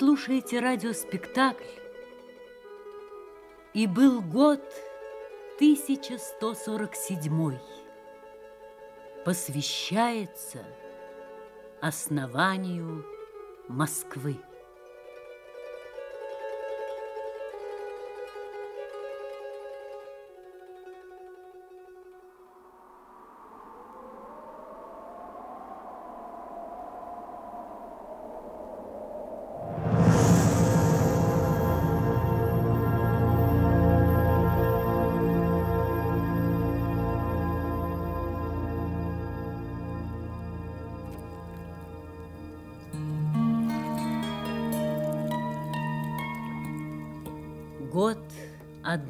Слушаете радиоспектакль «И был год 1147» посвящается основанию Москвы.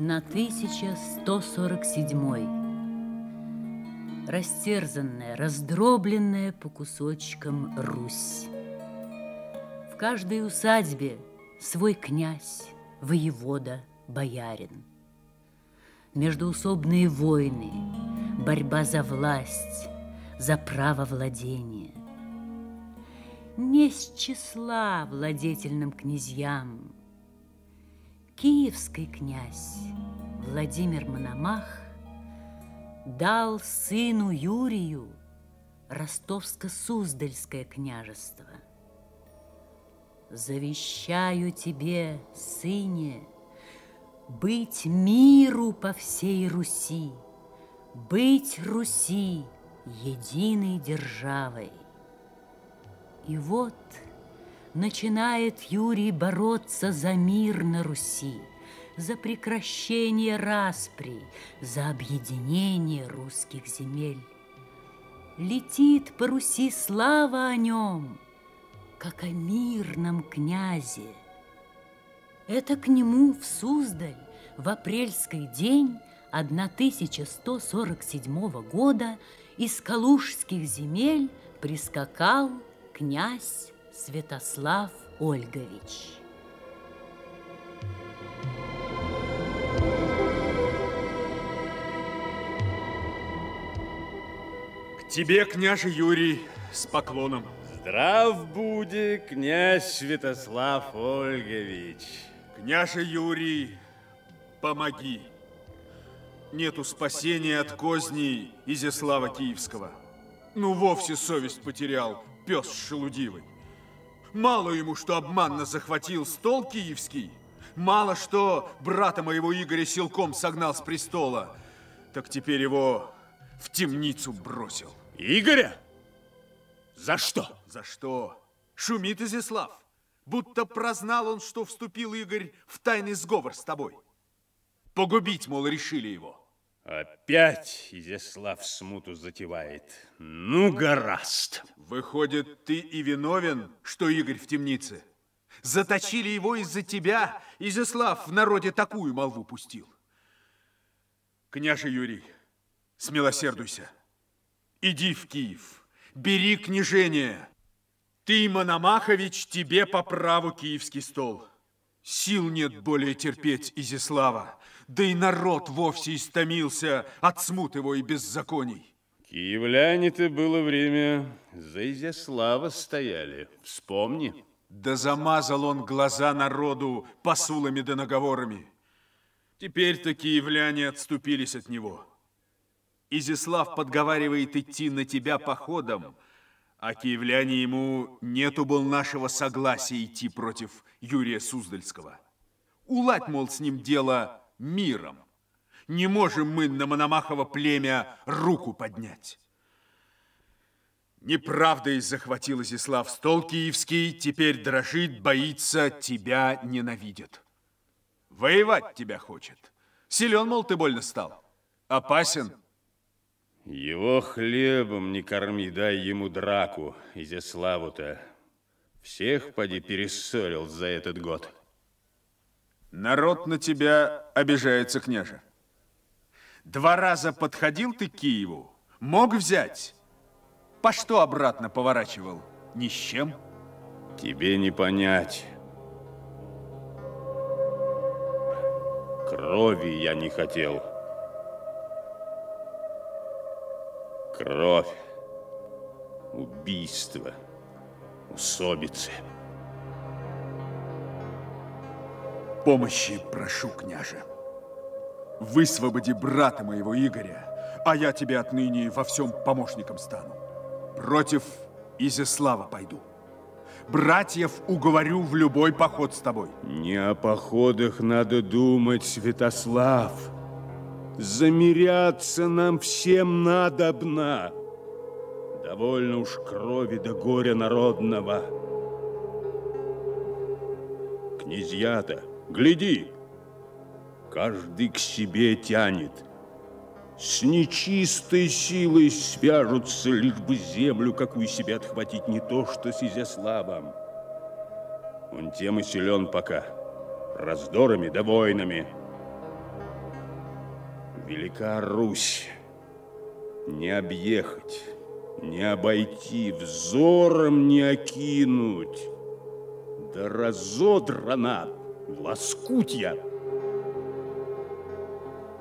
1147. Растерзанная, раздробленная по кусочкам Русь. В каждой усадьбе свой князь, воевода, боярин. Междуусобные войны, борьба за власть, за право владения. Не с числа владетельным князьям, Киевский князь Владимир Мономах дал сыну Юрию Ростовско-Суздальское княжество. Завещаю тебе, сыне, быть миру по всей Руси, быть Руси единой державой. И вот – начинает Юрий бороться за мир на Руси, за прекращение распри, за объединение русских земель. Летит по Руси слава о нем, как о мирном князе. Это к нему в Суздаль в апрельский день 1147 года из Калужских земель прискакал князь Святослав Ольгович. К тебе, княже Юрий, с поклоном. Здрав буди, князь Святослав Ольгович. Княже Юрий, помоги. Нету спасения от козней Изяслава Киевского. Ну, вовсе совесть потерял, пес шелудивый. Мало ему, что обманно захватил стол киевский, мало что брата моего Игоря силком согнал с престола, так теперь его в темницу бросил. Игоря? За что? За что? Шумит Изяслав. Будто прознал он, что вступил Игорь в тайный сговор с тобой. Погубить, мол, решили его. Опять Изяслав смуту затевает. Ну, гораст. Выходит, ты и виновен, что Игорь в темнице? Заточили его из-за тебя. Изяслав в народе такую молву пустил. Княже Юрий, смилосердуйся. Иди в Киев, бери княжение. Ты, Мономахович, тебе по праву киевский стол. Сил нет более терпеть Изяслава да и народ вовсе истомился от смут его и беззаконий. Киевляне-то было время за Изяслава стояли, вспомни. Да замазал он глаза народу посулами да наговорами. Теперь-то киевляне отступились от него. Изяслав подговаривает идти на тебя походом, а киевляне ему нету был нашего согласия идти против Юрия Суздальского. Уладь, мол, с ним дело миром. Не можем мы на Мономахово племя руку поднять. Неправдой захватил Изяслав стол киевский, теперь дрожит, боится, тебя ненавидит. Воевать тебя хочет. Силен, мол, ты больно стал. Опасен. Его хлебом не корми, дай ему драку, Изяславу-то. Всех, поди, перессорил за этот год. Народ на тебя обижается, княже. Два раза подходил ты к Киеву, мог взять. По что обратно поворачивал? Ни с чем? Тебе не понять. Крови я не хотел. Кровь, убийство, усобицы. Помощи прошу, княже. Высвободи брата моего Игоря, а я тебе отныне во всем помощником стану. Против Изяслава пойду. Братьев уговорю в любой поход с тобой. Не о походах надо думать, Святослав. Замеряться нам всем надобно. Довольно уж крови до горя народного. Князья-то, гляди, каждый к себе тянет. С нечистой силой свяжутся, лишь бы землю какую себе отхватить, не то что с Изяславом. Он тем и силен пока, раздорами да войнами. Велика Русь, не объехать, не обойти, взором не окинуть. Да разодрана в лоскутья.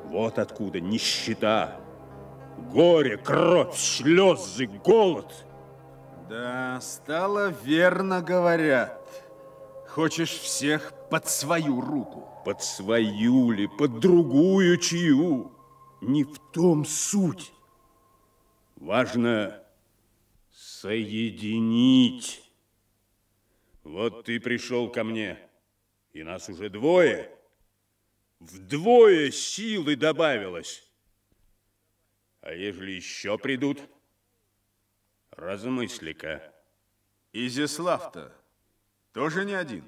Вот откуда нищета, горе, кровь, слезы, голод. Да, стало верно говорят. Хочешь всех под свою руку. Под свою ли, под другую чью? Не в том суть. Важно соединить. Вот ты пришел ко мне, и нас уже двое. Вдвое силы добавилось. А ежели еще придут, размысли-ка. Изяслав-то тоже не один.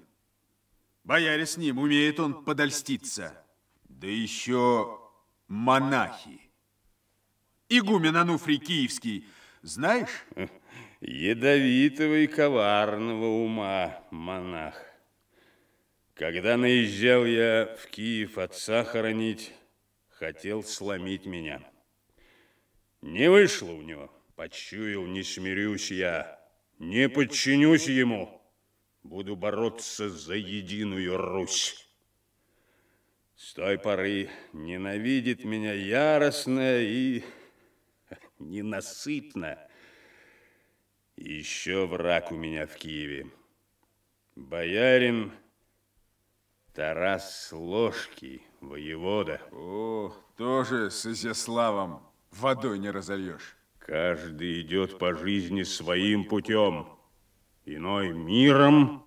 Бояре с ним, умеет он подольститься. Да еще монахи. Игумен Ануфрий Киевский, знаешь? Ядовитого и коварного ума монах. Когда наезжал я в Киев отца хоронить, хотел сломить меня. Не вышло у него. Почуял, не смирюсь я, не подчинюсь ему. Буду бороться за единую Русь. С той поры ненавидит меня яростно и ненасытно. Еще враг у меня в Киеве. Боярин Тарас Ложкий, воевода. О, тоже с Изяславом водой не разольешь. Каждый идет по жизни своим путем. Иной миром,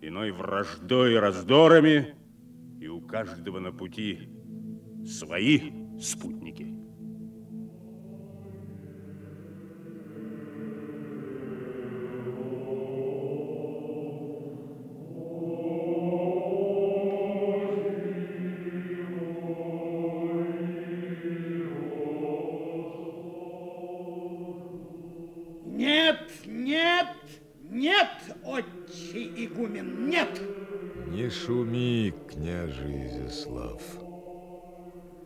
иной враждой и раздорами, и у каждого на пути свои спутники. Изяслав.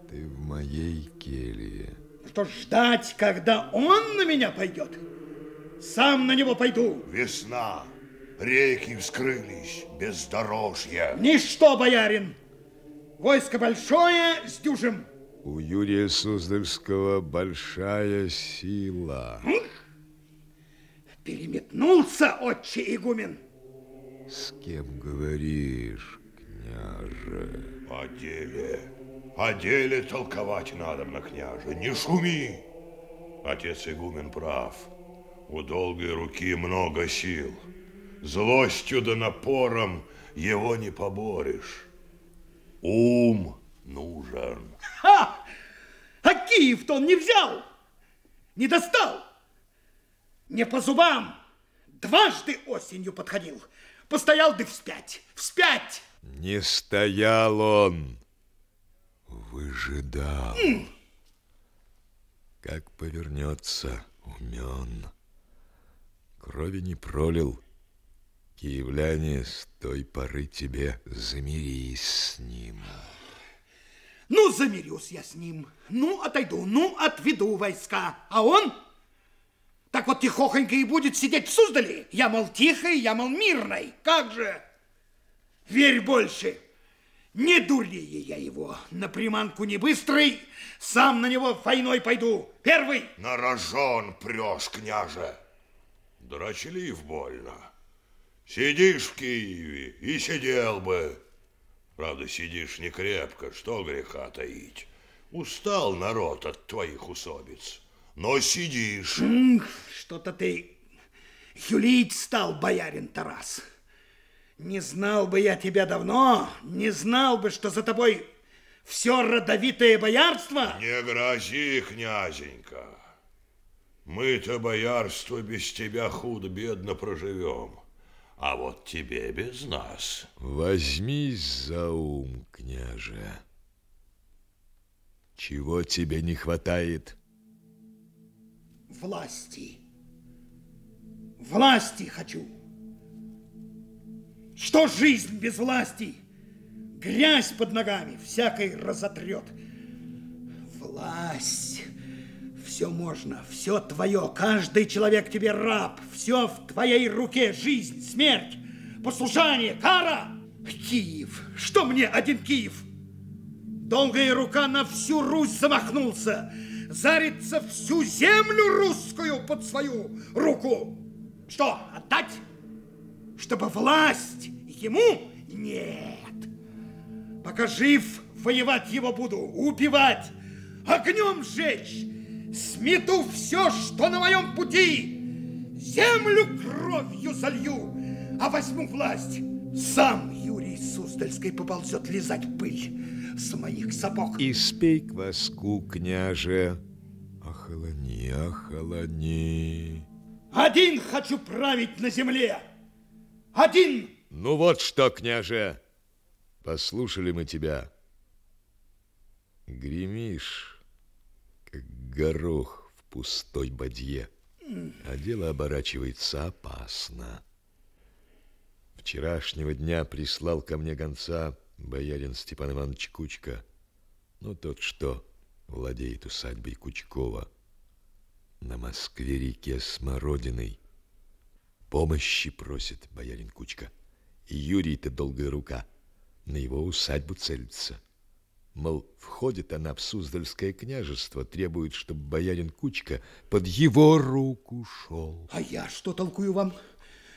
Ты в моей келье. Что ждать, когда он на меня пойдет? Сам на него пойду. Весна. Реки вскрылись, бездорожья. Ничто, боярин. Войско большое, с дюжем. У Юрия Суздальского большая сила. Переметнулся, отче игумен. С кем говоришь, княже? О деле, о деле толковать надо на княже, не шуми. Отец игумен прав. У долгой руки много сил. Злостью да напором его не поборешь. Ум нужен. Ха! А Киев-то он не взял, не достал. Не по зубам. Дважды осенью подходил. Постоял да вспять, вспять. Не стоял он, выжидал. Как повернется, умен. Крови не пролил. Киевляне, с той поры тебе замирись с ним. Ну, замирюсь я с ним. Ну, отойду, ну, отведу войска. А он так вот тихохонько и будет сидеть в Суздале. Я, мол, тихой, я, мол, мирной. Как же? Верь больше. Не дурнее я его. На приманку не быстрый, сам на него войной пойду. Первый. На рожон прешь, княже. Драчлив больно. Сидишь в Киеве и сидел бы. Правда, сидишь не крепко, что греха таить. Устал народ от твоих усобиц, но сидишь. Что-то ты юлить стал, боярин Тарас. Не знал бы я тебя давно, не знал бы, что за тобой все родовитое боярство. Не грози, князенька. Мы-то боярство без тебя худо-бедно проживем. А вот тебе без нас. Возьмись за ум, княже. Чего тебе не хватает? Власти. Власти хочу. Что жизнь без власти? Грязь под ногами всякой разотрет. Власть. Все можно, все твое. Каждый человек тебе раб. Все в твоей руке. Жизнь, смерть, послушание, кара. Киев. Что мне один Киев? Долгая рука на всю Русь замахнулся. Зарится всю землю русскую под свою руку. Что, отдать? Чтобы власть ему? Нет. Пока жив, воевать его буду, убивать, огнем сжечь, смету все, что на моем пути, землю кровью залью, а возьму власть. Сам Юрий Суздальский поползет лизать пыль с моих сапог. И спей кваску, княже, охолони, охолони. Один хочу править на земле, один. Ну вот что, княже, послушали мы тебя. Гремишь, как горох в пустой бадье, а дело оборачивается опасно. Вчерашнего дня прислал ко мне гонца боярин Степан Иванович Кучка, ну тот, что владеет усадьбой Кучкова на Москве-реке Смородиной. Помощи просит боярин Кучка. И Юрий-то долгая рука на его усадьбу целится. Мол, входит она в Суздальское княжество, требует, чтобы боярин Кучка под его руку шел. А я что толкую вам?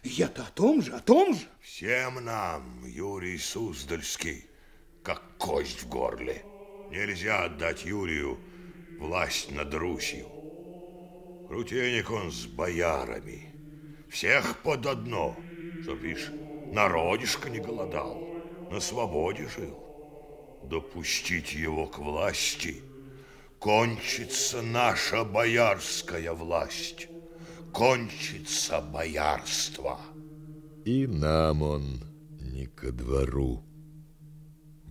Я-то о том же, о том же. Всем нам, Юрий Суздальский, как кость в горле. Нельзя отдать Юрию власть над Русью. Крутейник он с боярами. Всех под одно, чтоб, видишь, народишко не голодал, на свободе жил. Допустить его к власти, кончится наша боярская власть, кончится боярство. И нам он не ко двору.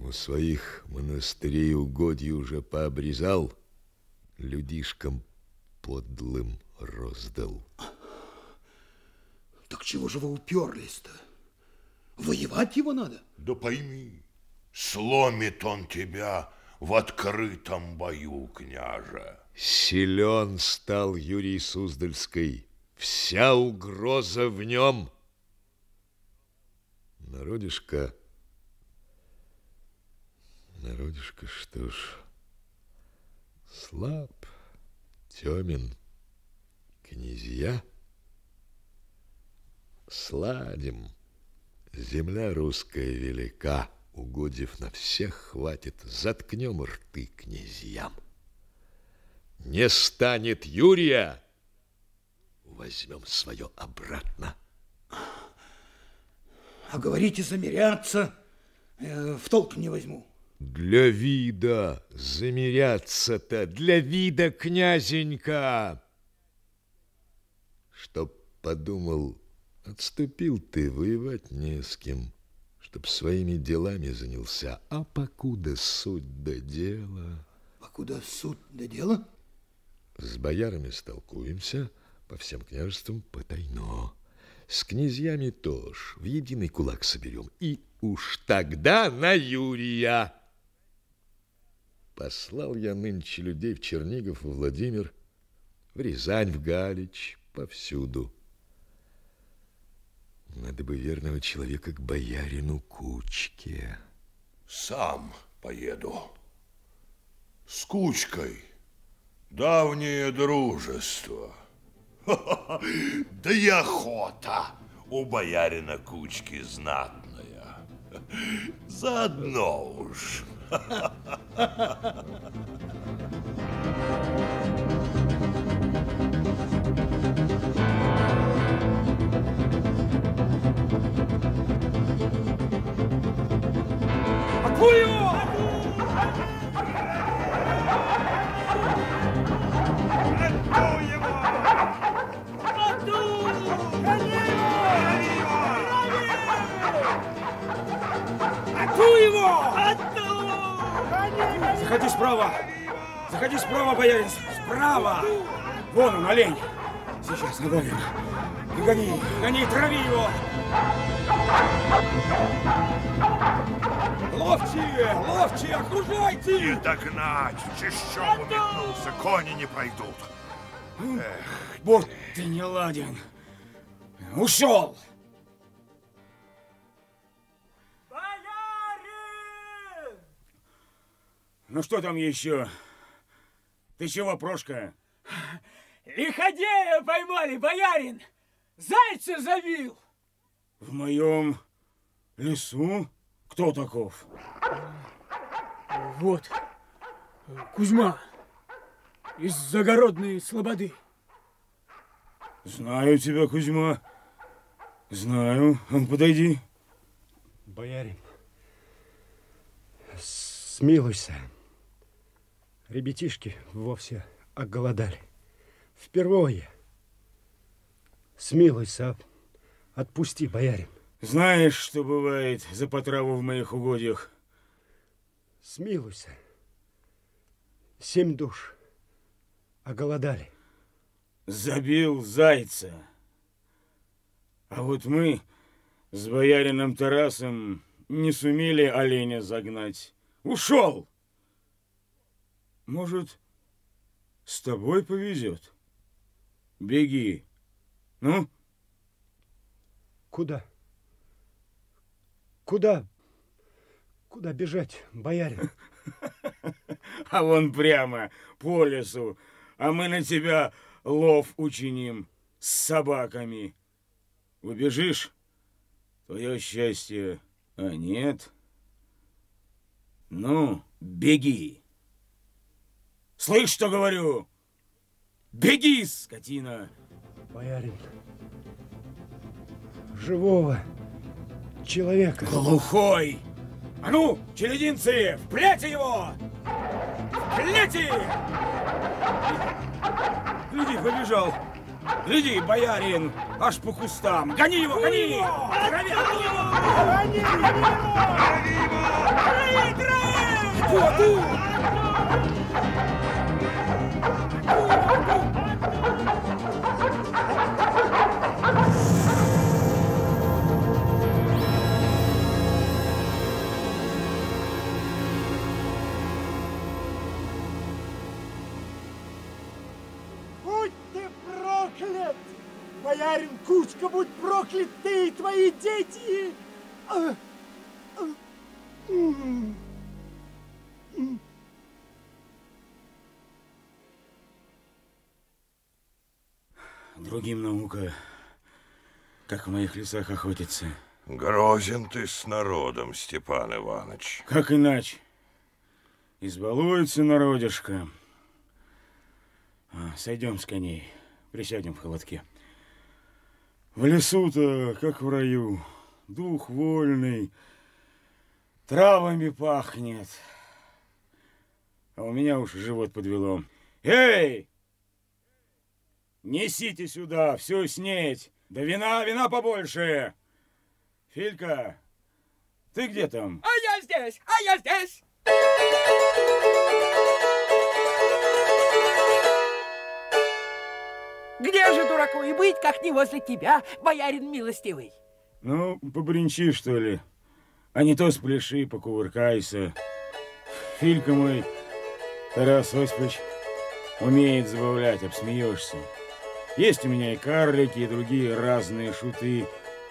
У своих монастырей угодья уже пообрезал, людишкам подлым роздал. Так чего же вы уперлись-то? Воевать его надо? Да пойми, сломит он тебя в открытом бою, княже. Силен стал Юрий Суздальский, вся угроза в нем. Народишко, народишко, что ж, слаб, темен, князья, сладим. Земля русская велика, угодив на всех хватит, заткнем рты князьям. Не станет Юрия, возьмем свое обратно. А говорите замеряться, э, в толк не возьму. Для вида замеряться-то, для вида, князенька. Чтоб подумал, отступил ты, воевать не с кем, чтоб своими делами занялся, а покуда суть до дела. Покуда суд до дела? С боярами столкуемся, по всем княжествам потайно. С князьями тоже в единый кулак соберем. И уж тогда на Юрия. Послал я нынче людей в Чернигов, в Владимир, в Рязань, в Галич, повсюду. Надо бы верного человека к боярину Кучке. Сам поеду. С Кучкой. Давнее дружество. Да и охота у боярина кучки знатная. Заодно уж. Заходи справа! Заходи справа, боярин! Справа! Вон он, олень! Сейчас нагоним. И гони, гони, трави его! Ловчие, ловчие, окружайте! Не догнать! В чищобу метнулся, кони не пройдут. Вот ты не ладен. Ушел! Ну что там еще? Ты чего, Прошка? Лиходея поймали, боярин! Зайца забил! В моем лесу? Кто таков? Вот, Кузьма, из загородной слободы. Знаю тебя, Кузьма. Знаю. Он подойди. Боярин, смилуйся. Ребятишки вовсе оголодали. Впервые. Смилуйся, отпусти, боярин. Знаешь, что бывает за потраву в моих угодьях? Смилуйся. Семь душ оголодали. Забил зайца. А вот мы с боярином Тарасом не сумели оленя загнать. Ушел! Может, с тобой повезет? Беги. Ну? Куда? Куда? Куда бежать, боярин? А вон прямо по лесу, а мы на тебя лов учиним с собаками. Убежишь, твое счастье, а нет. Ну, беги. Слышь, что говорю? Беги, скотина! Боярин, живого человека. Глухой! А ну, челединцы, впляйте его! Впляйте! Гляди, побежал. Гляди, боярин, аж по кустам. Гони его, гони! Трави, гони его! Гони его! Трави, трави! Вот тут! Будь Боярин Кучка, будь проклят ты и твои дети! Другим наука, как в моих лесах охотиться. Грозен ты с народом, Степан Иванович. Как иначе? Избалуется народишко. А, сойдем с коней, присядем в холодке. В лесу-то, как в раю, дух вольный, травами пахнет. А у меня уж живот подвело. Эй! Несите сюда всю снеть, да вина, вина побольше. Филька, ты где там? А я здесь, а я здесь! Где же дураку и быть, как не возле тебя, боярин милостивый? Ну, побринчи, что ли. А не то спляши, покувыркайся. Филька мой, Тарас Осипович, умеет забавлять, обсмеешься. Есть у меня и карлики, и другие разные шуты.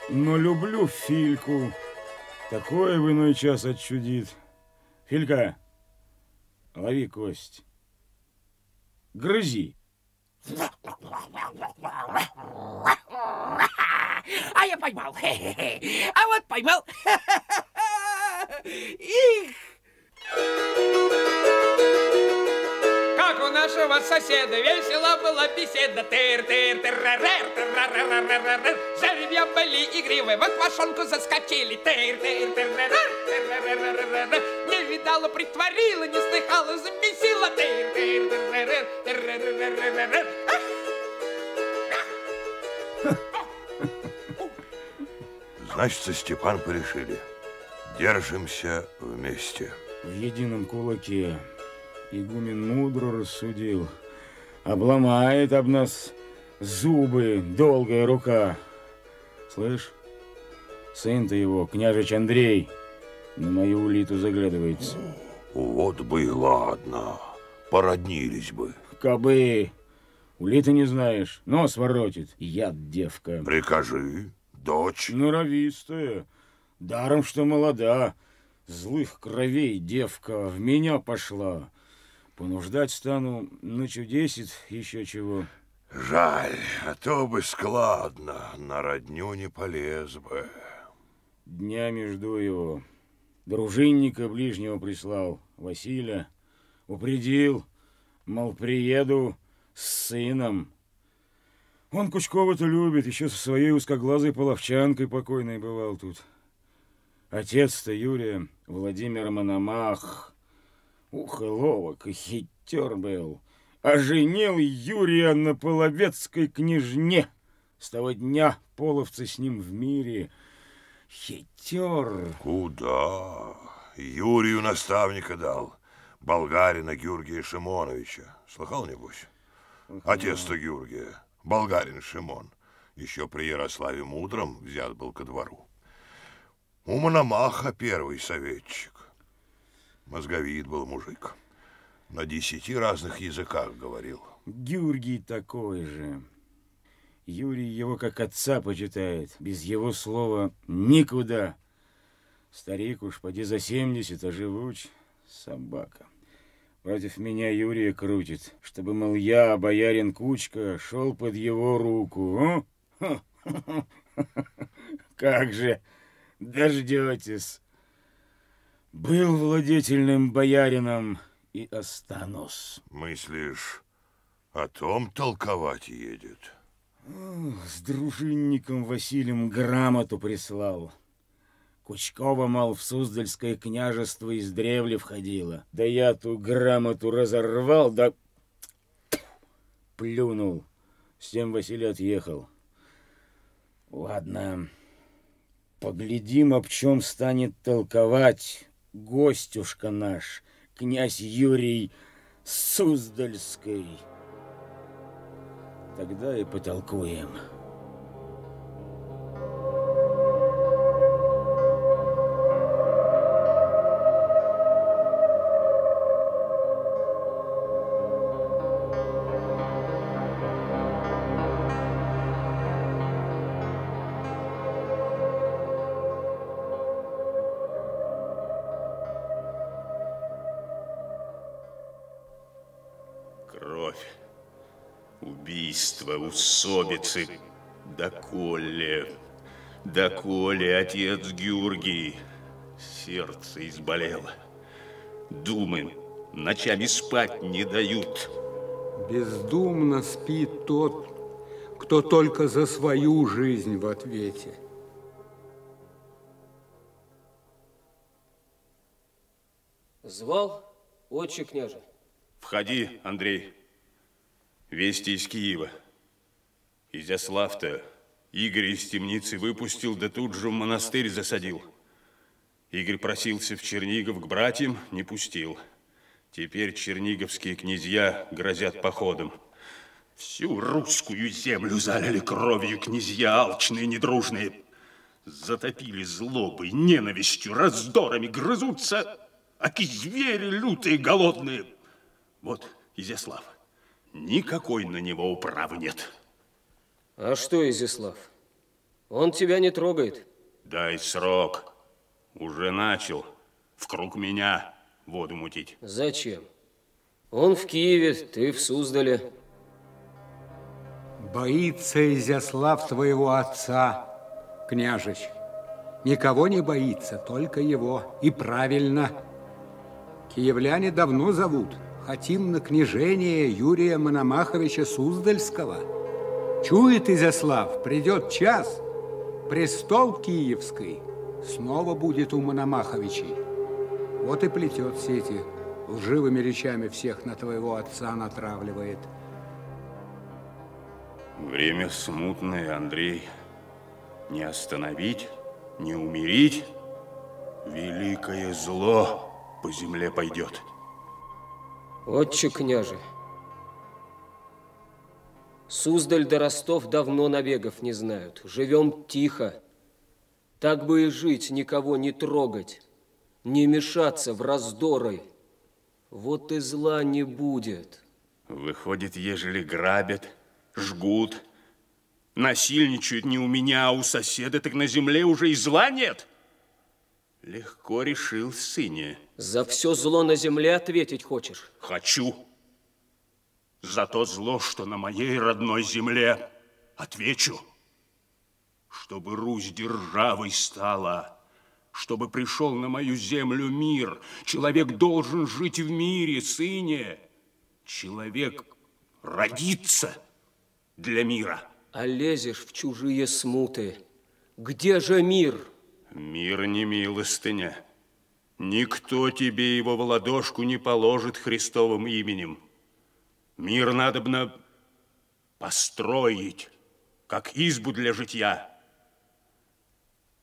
Но люблю Фильку. Такое в иной час отчудит. Филька, лови кость. Грызи. Ai a pai mau. Ai a pai mau. Ih. Как у нашего соседа весело была беседа. Тыр, тыр, тырарер, тырарер, Жеребья были игривы, в пошонку заскочили. Тыр, тыр, тырарер, тырарер, Не видала, притворила, не слыхала, замесила. Тыр, тыр, тырарер, тырарер, Значит, Степан порешили. Держимся вместе. В едином кулаке игумен мудро рассудил. Обломает об нас зубы долгая рука. Слышь, сын-то его, княжич Андрей, на мою улиту заглядывается. Вот бы и ладно. Породнились бы. Кабы, улиты не знаешь, нос воротит, яд девка. Прикажи, дочь. Норовистая, даром что молода, злых кровей девка в меня пошла. Понуждать стану, начудесит еще чего. Жаль, а то бы складно, на родню не полез бы. Днями жду его. Дружинника ближнего прислал, Василия. Упредил, мол, приеду с сыном. Он Кучкова-то любит, еще со своей узкоглазой половчанкой покойной бывал тут. Отец-то Юрия, Владимир Мономах, ух, и ловок, и хитер был. Оженил Юрия на половецкой княжне. С того дня половцы с ним в мире. Хитер. Куда? Юрию наставника дал. Болгарина Георгия Шимоновича. Слыхал, небось? Отец-то Георгия, болгарин Шимон. Еще при Ярославе Мудром взят был ко двору. У Мономаха первый советчик. Мозговит был мужик. На десяти разных языках говорил. Георгий такой же. Юрий его как отца почитает. Без его слова никуда. Старик уж поди за семьдесят, а живуч собака. Против меня Юрия крутит, чтобы, мол, я, боярин Кучка, шел под его руку. Как же дождетесь. Был владетельным боярином и останусь. Мыслишь, о том толковать едет? Ох, С дружинником Василием грамоту прислал. Кучкова, мол, в Суздальское княжество из древли входила. Да я ту грамоту разорвал, да плюнул. С тем Василий отъехал. Ладно, поглядим, об чем станет толковать гостюшка наш, князь Юрий Суздальский. Тогда и потолкуем. Усобицы. Доколе, доколе, отец Георгий, сердце изболело. Думы ночами спать не дают. Бездумно спит тот, кто только за свою жизнь в ответе. Звал, отче княже? Входи, Андрей. Вести из Киева. Изяслав-то Игорь из темницы выпустил, да тут же в монастырь засадил. Игорь просился в Чернигов к братьям, не пустил. Теперь черниговские князья грозят походом. Всю русскую землю залили кровью князья алчные, недружные. Затопили злобой, ненавистью, раздорами, грызутся, аки звери лютые, голодные. Вот Изяслав. Никакой на него управы нет. А что, Изяслав? Он тебя не трогает. Дай срок. Уже начал в круг меня воду мутить. Зачем? Он в Киеве, ты в Суздале. Боится Изяслав твоего отца, княжич. Никого не боится, только его. И правильно. Киевляне давно зовут. Хотим на княжение Юрия Мономаховича Суздальского. Чует Изяслав, придет час, престол Киевский снова будет у Мономаховичей. Вот и плетет сети, лживыми речами всех на твоего отца натравливает. Время смутное, Андрей. Не остановить, не умерить. Великое зло по земле пойдет. Отче княже, Суздаль до Ростов давно набегов не знают. Живем тихо. Так бы и жить, никого не трогать, не мешаться в раздоры. Вот и зла не будет. Выходит, ежели грабят, жгут, насильничают не у меня, а у соседа, так на земле уже и зла нет. Легко решил, сыне. За все зло на земле ответить хочешь? Хочу. За то зло, что на моей родной земле отвечу. Чтобы Русь державой стала, чтобы пришел на мою землю мир. Человек должен жить в мире, сыне. Человек родится для мира. А лезешь в чужие смуты. Где же мир? Мир не милостыня. Никто тебе его в ладошку не положит Христовым именем. Мир надобно построить, как избу для житья.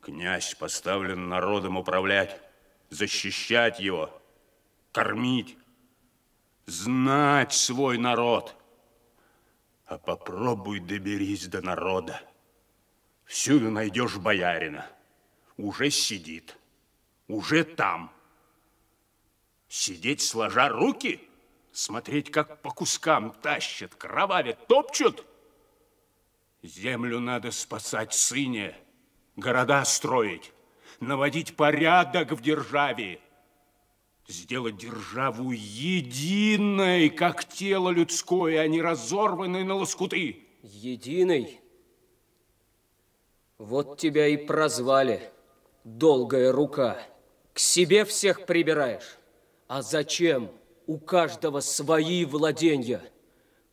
Князь поставлен народом управлять, защищать его, кормить, знать свой народ. А попробуй доберись до народа. Всюду найдешь боярина. Уже сидит, уже там. Сидеть сложа руки – Смотреть, как по кускам тащат, кровавят, топчут. Землю надо спасать, сыне, города строить, наводить порядок в державе, сделать державу единой, как тело людское, а не разорванной на лоскуты. Единой? Вот тебя и прозвали, долгая рука. К себе всех прибираешь. А зачем? У каждого свои владения.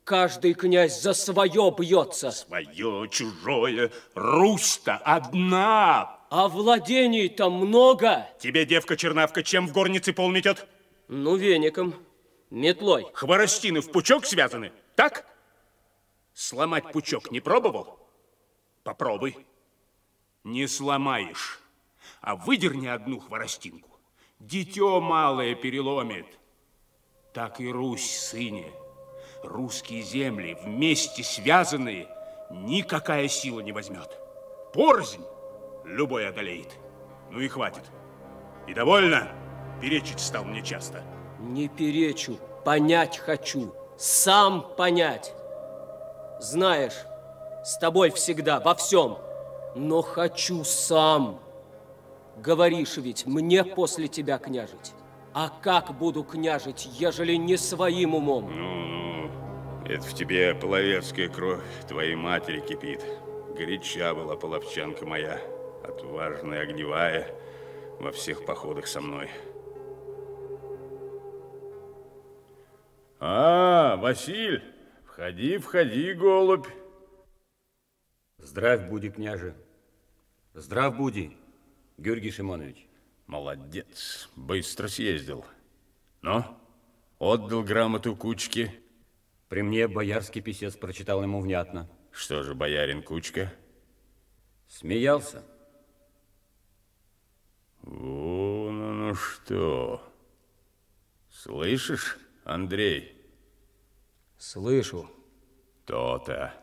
Каждый князь за свое бьется. Свое, чужое. Русь-то одна. А владений-то много. Тебе, девка-чернавка, чем в горнице пол метет? Ну, веником, метлой. Хворостины в пучок связаны, так? Сломать пучок не пробовал? Попробуй. Не сломаешь, а выдерни одну хворостинку. Дитё малое переломит так и Русь, сыне. Русские земли, вместе связанные, никакая сила не возьмет. Порзнь любой одолеет. Ну и хватит. И довольно. Перечить стал мне часто. Не перечу, понять хочу. Сам понять. Знаешь, с тобой всегда, во всем. Но хочу сам. Говоришь ведь, мне после тебя княжить. А как буду княжить, ежели не своим умом? Ну, ну, это в тебе половецкая кровь твоей матери кипит. Горяча была половчанка моя, отважная, огневая, во всех походах со мной. А, Василь, входи, входи, голубь. Здравь буди, княже. Здрав буди, Георгий Шимонович. Молодец, быстро съездил. Ну, отдал грамоту Кучке? При мне боярский писец прочитал ему внятно. Что же, боярин Кучка? Смеялся. Вон ну что. Слышишь, Андрей? Слышу. То-то.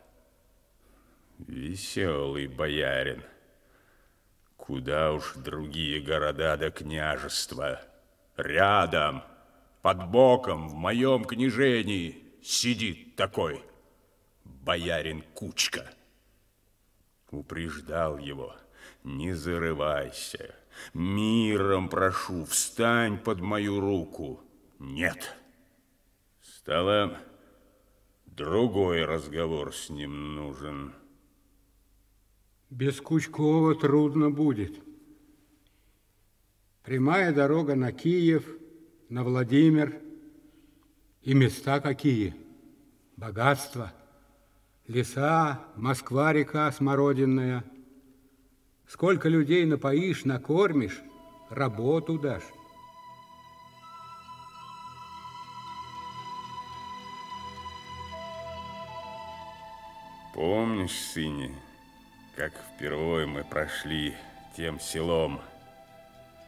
Веселый боярин. Куда уж другие города да княжества. Рядом, под боком, в моем княжении сидит такой боярин Кучка. Упреждал его, не зарывайся, миром прошу, встань под мою руку. Нет. Стало другой разговор с ним нужен. Без Кучкова трудно будет. Прямая дорога на Киев, на Владимир. И места какие. Богатство. Леса, Москва-река смородинная. Сколько людей напоишь, накормишь, работу дашь. Помнишь, сыне, как впервые мы прошли тем селом,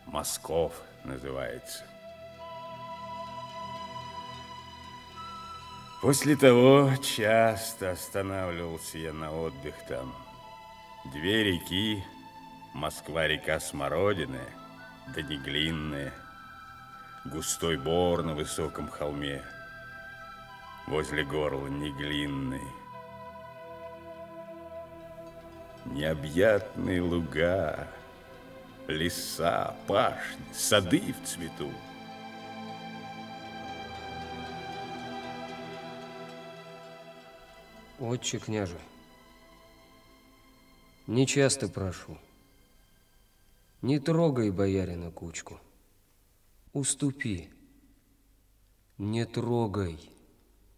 Москов называется. После того часто останавливался я на отдых там. Две реки, Москва-река Смородиная, да не глинная, густой бор на высоком холме, возле горла неглинный. Необъятные луга, леса, пашни, сады в цвету. Отче княже, не часто прошу, не трогай боярина кучку, уступи, не трогай.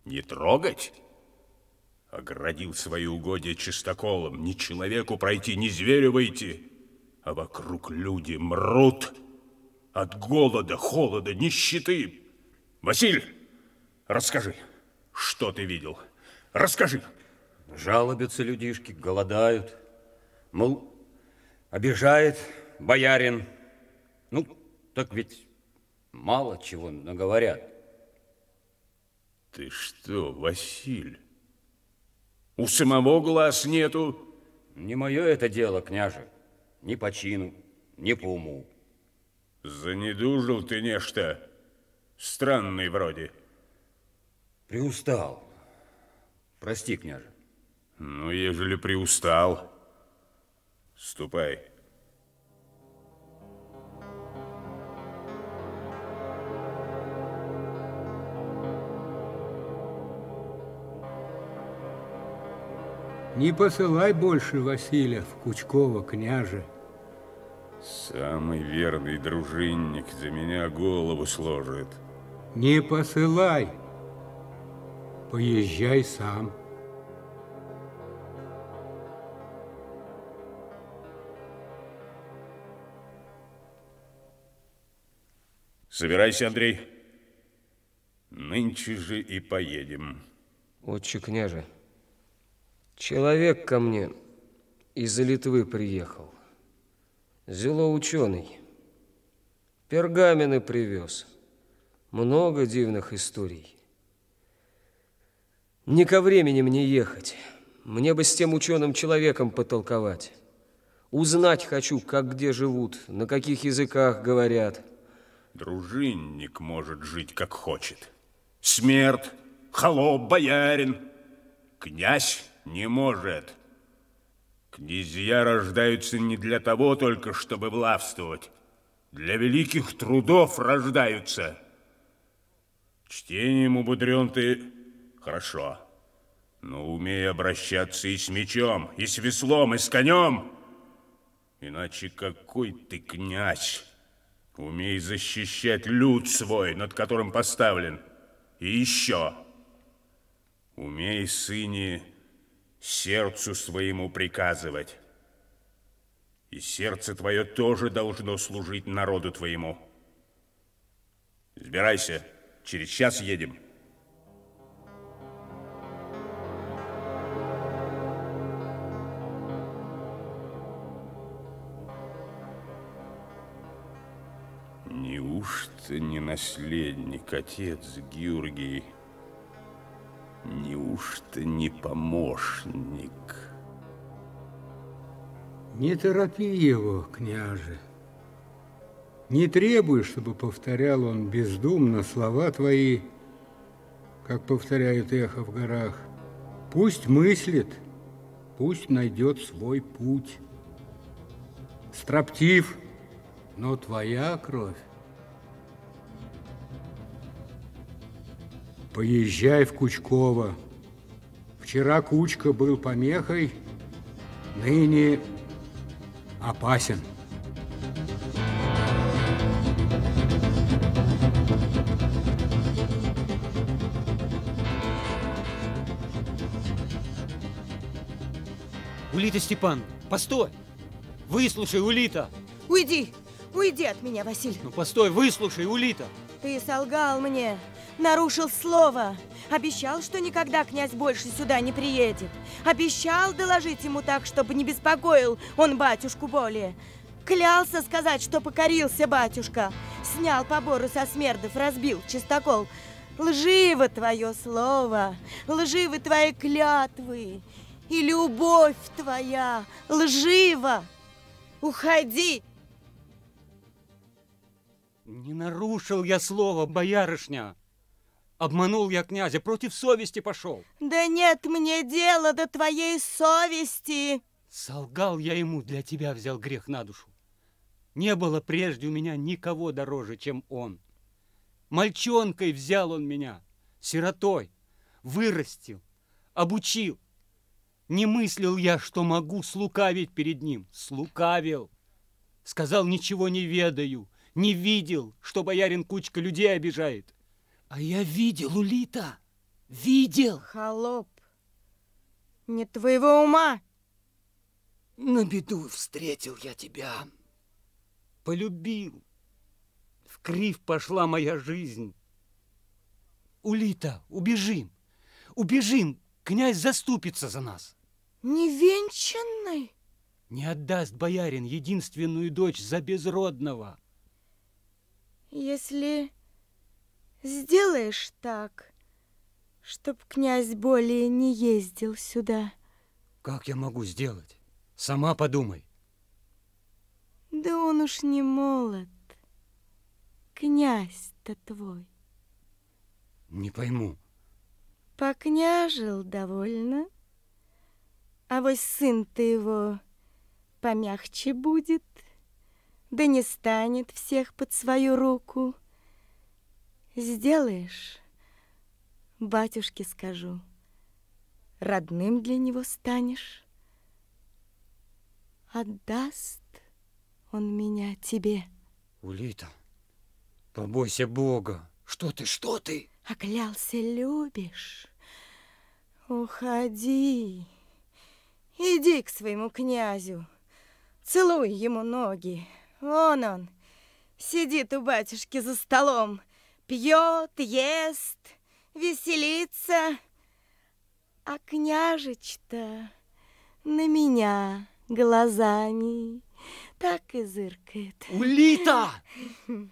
Не трогать? Оградил свои угодья чистоколом, ни человеку пройти, ни зверю выйти, а вокруг люди мрут от голода, холода, нищеты. Василь, расскажи, что ты видел? Расскажи. Жалобятся людишки, голодают. Мол, обижает боярин. Ну, так ведь мало чего наговорят. Ты что, Василь? У самого глаз нету? Не мое это дело, княже. Ни по чину, ни по уму. Занедужил ты нечто. Странный вроде. Приустал. Прости, княже. Ну, ежели приустал, ступай. Не посылай больше Василия в Кучкова, княже. Самый верный дружинник за меня голову сложит. Не посылай. Поезжай сам. Собирайся, Андрей. Нынче же и поедем. Отче княже, человек ко мне из-за Литвы приехал. Зело ученый. Пергамены привез. Много дивных историй. Не ко времени мне ехать. Мне бы с тем ученым человеком потолковать. Узнать хочу, как где живут, на каких языках говорят. Дружинник может жить, как хочет. Смерть, холоп, боярин. Князь не может. Князья рождаются не для того только, чтобы властвовать. Для великих трудов рождаются. Чтением умудрен ты хорошо. Но умей обращаться и с мечом, и с веслом, и с конем. Иначе какой ты князь? Умей защищать люд свой, над которым поставлен. И еще. Умей, сыне, сердцу своему приказывать. И сердце твое тоже должно служить народу твоему. Сбирайся, через час едем. Неужто не наследник, отец Георгий? Неужто не помощник? Не торопи его, княже. Не требуй, чтобы повторял он бездумно слова твои, как повторяют эхо в горах. Пусть мыслит, пусть найдет свой путь. Строптив, но твоя кровь. Поезжай в Кучково. Вчера Кучка был помехой, ныне опасен. Улита Степан, постой! Выслушай, Улита! Уйди! Уйди от меня, Василь! Ну постой, выслушай, Улита! Ты солгал мне, нарушил слово. Обещал, что никогда князь больше сюда не приедет. Обещал доложить ему так, чтобы не беспокоил он батюшку более. Клялся сказать, что покорился батюшка. Снял поборы со смердов, разбил чистокол. Лживо твое слово, лживы твои клятвы. И любовь твоя лжива. Уходи! Не нарушил я слово, боярышня. Обманул я князя, против совести пошел. Да нет мне дела до твоей совести. Солгал я ему, для тебя взял грех на душу. Не было прежде у меня никого дороже, чем он. Мальчонкой взял он меня, сиротой, вырастил, обучил. Не мыслил я, что могу слукавить перед ним. Слукавил. Сказал, ничего не ведаю, не видел, что боярин Кучка людей обижает. А я видел, Улита, видел. Холоп, не твоего ума. На беду встретил я тебя. Полюбил. В крив пошла моя жизнь. Улита, убежим. Убежим. Князь заступится за нас. Невенчанный? Не отдаст боярин единственную дочь за безродного. Если сделаешь так, чтоб князь более не ездил сюда. Как я могу сделать? Сама подумай. Да он уж не молод. Князь-то твой. Не пойму. Покняжил довольно. А вось сын-то его помягче будет, да не станет всех под свою руку. Сделаешь, батюшке скажу, родным для него станешь. Отдаст он меня тебе. Улита, побойся Бога. Что ты, что ты? Оклялся, любишь. Уходи. Иди к своему князю. Целуй ему ноги. Вон он, сидит у батюшки за столом, пьет, ест, веселится. А княжеч-то на меня глазами так и зыркает. Улита!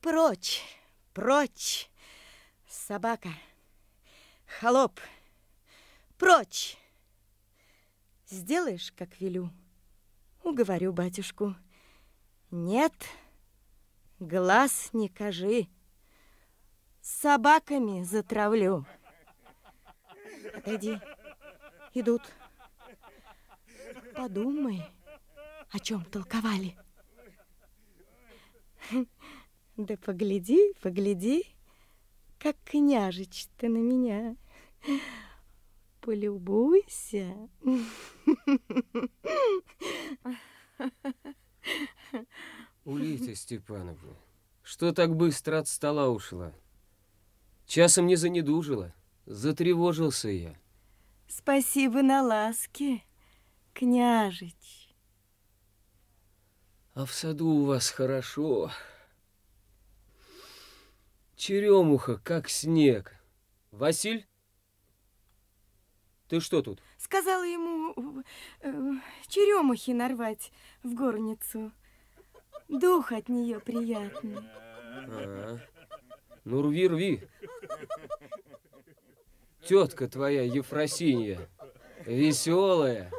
Прочь, прочь, собака, холоп, прочь. Сделаешь, как велю, уговорю батюшку. Нет, глаз не кажи, с собаками затравлю. Отойди, идут. Подумай, о чем толковали. Да погляди, погляди, как княжич-то на меня. Полюбуйся. Улита Степановна, что так быстро от стола ушла? Часом не занедужила, затревожился я. Спасибо на ласки, княжич. А в саду у вас хорошо. Черемуха, как снег. Василь? Ты что тут? Сказала ему э, черемухи нарвать в горницу. Дух от нее приятный. А, ну рви, рви. Тетка твоя Ефросинья, веселая.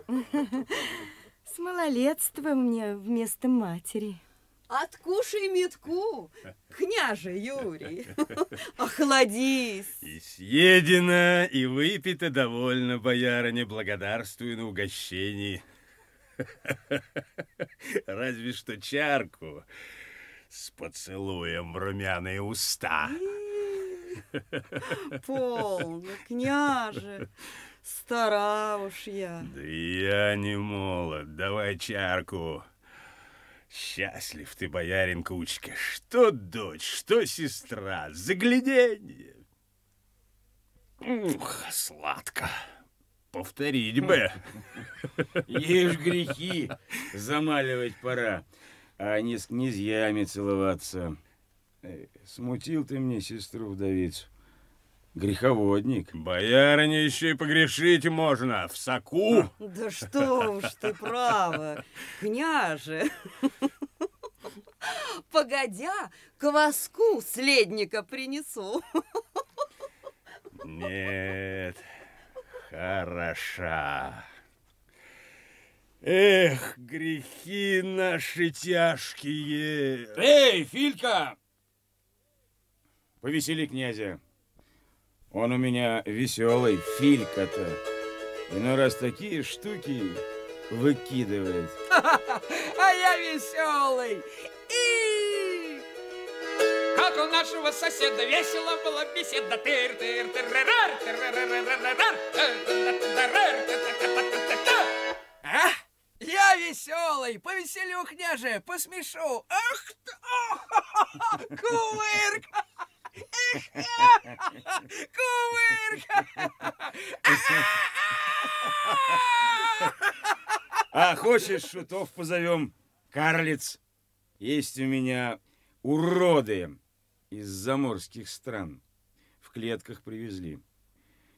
С малолетства мне вместо матери. Откушай метку, княже Юрий. Охладись. И съедено, и выпито довольно, боярыня, благодарствую на угощении. Разве что чарку с поцелуем в румяные уста. Полно, княже. Стара уж я. Да я не молод, давай чарку. Счастлив ты, боярин Кучка, что дочь, что сестра, загляденье. Ух, сладко. Повторить бы. Ешь грехи, замаливать пора, а не с князьями целоваться. Э, Смутил ты мне сестру-вдовицу. Греховодник. Боярине еще и погрешить можно, в соку. Да что уж ты, право, княже. Погодя, кваску следника принесу. Нет, хороша. Эх, грехи наши тяжкие. Эй, Филька! Повесели князя. Он у меня веселый, Филька-то. Иной раз такие штуки выкидывает. А я веселый. И как у нашего соседа весело была беседа. Веселый, повеселю, княже, посмешу. Ах ты! Кувырка! Кувырка! А хочешь, шутов позовем? Карлиц. Есть у меня уроды из заморских стран. В клетках привезли.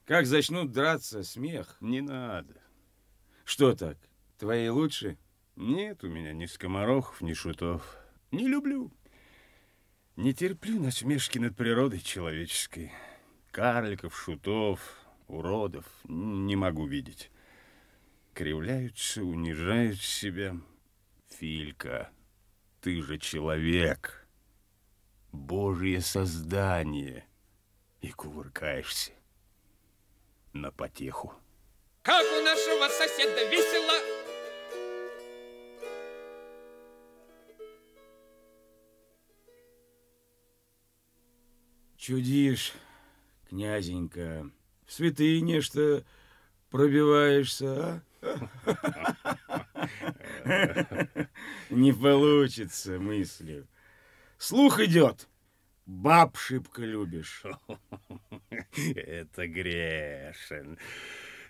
Как зачнут драться, смех. Не надо. Что так? Твои лучше? Нет у меня ни скоморохов, ни шутов. Не люблю. Не терплю насмешки над природой человеческой. Карликов, шутов, уродов не могу видеть. Кривляются, унижают себя. Филька, ты же человек. Божье создание. И кувыркаешься на потеху. Как у нашего соседа весело. Чудишь, князенька, в святыне что пробиваешься, а? Не получится мыслью. Слух идет. Баб шибко любишь. Это грешен.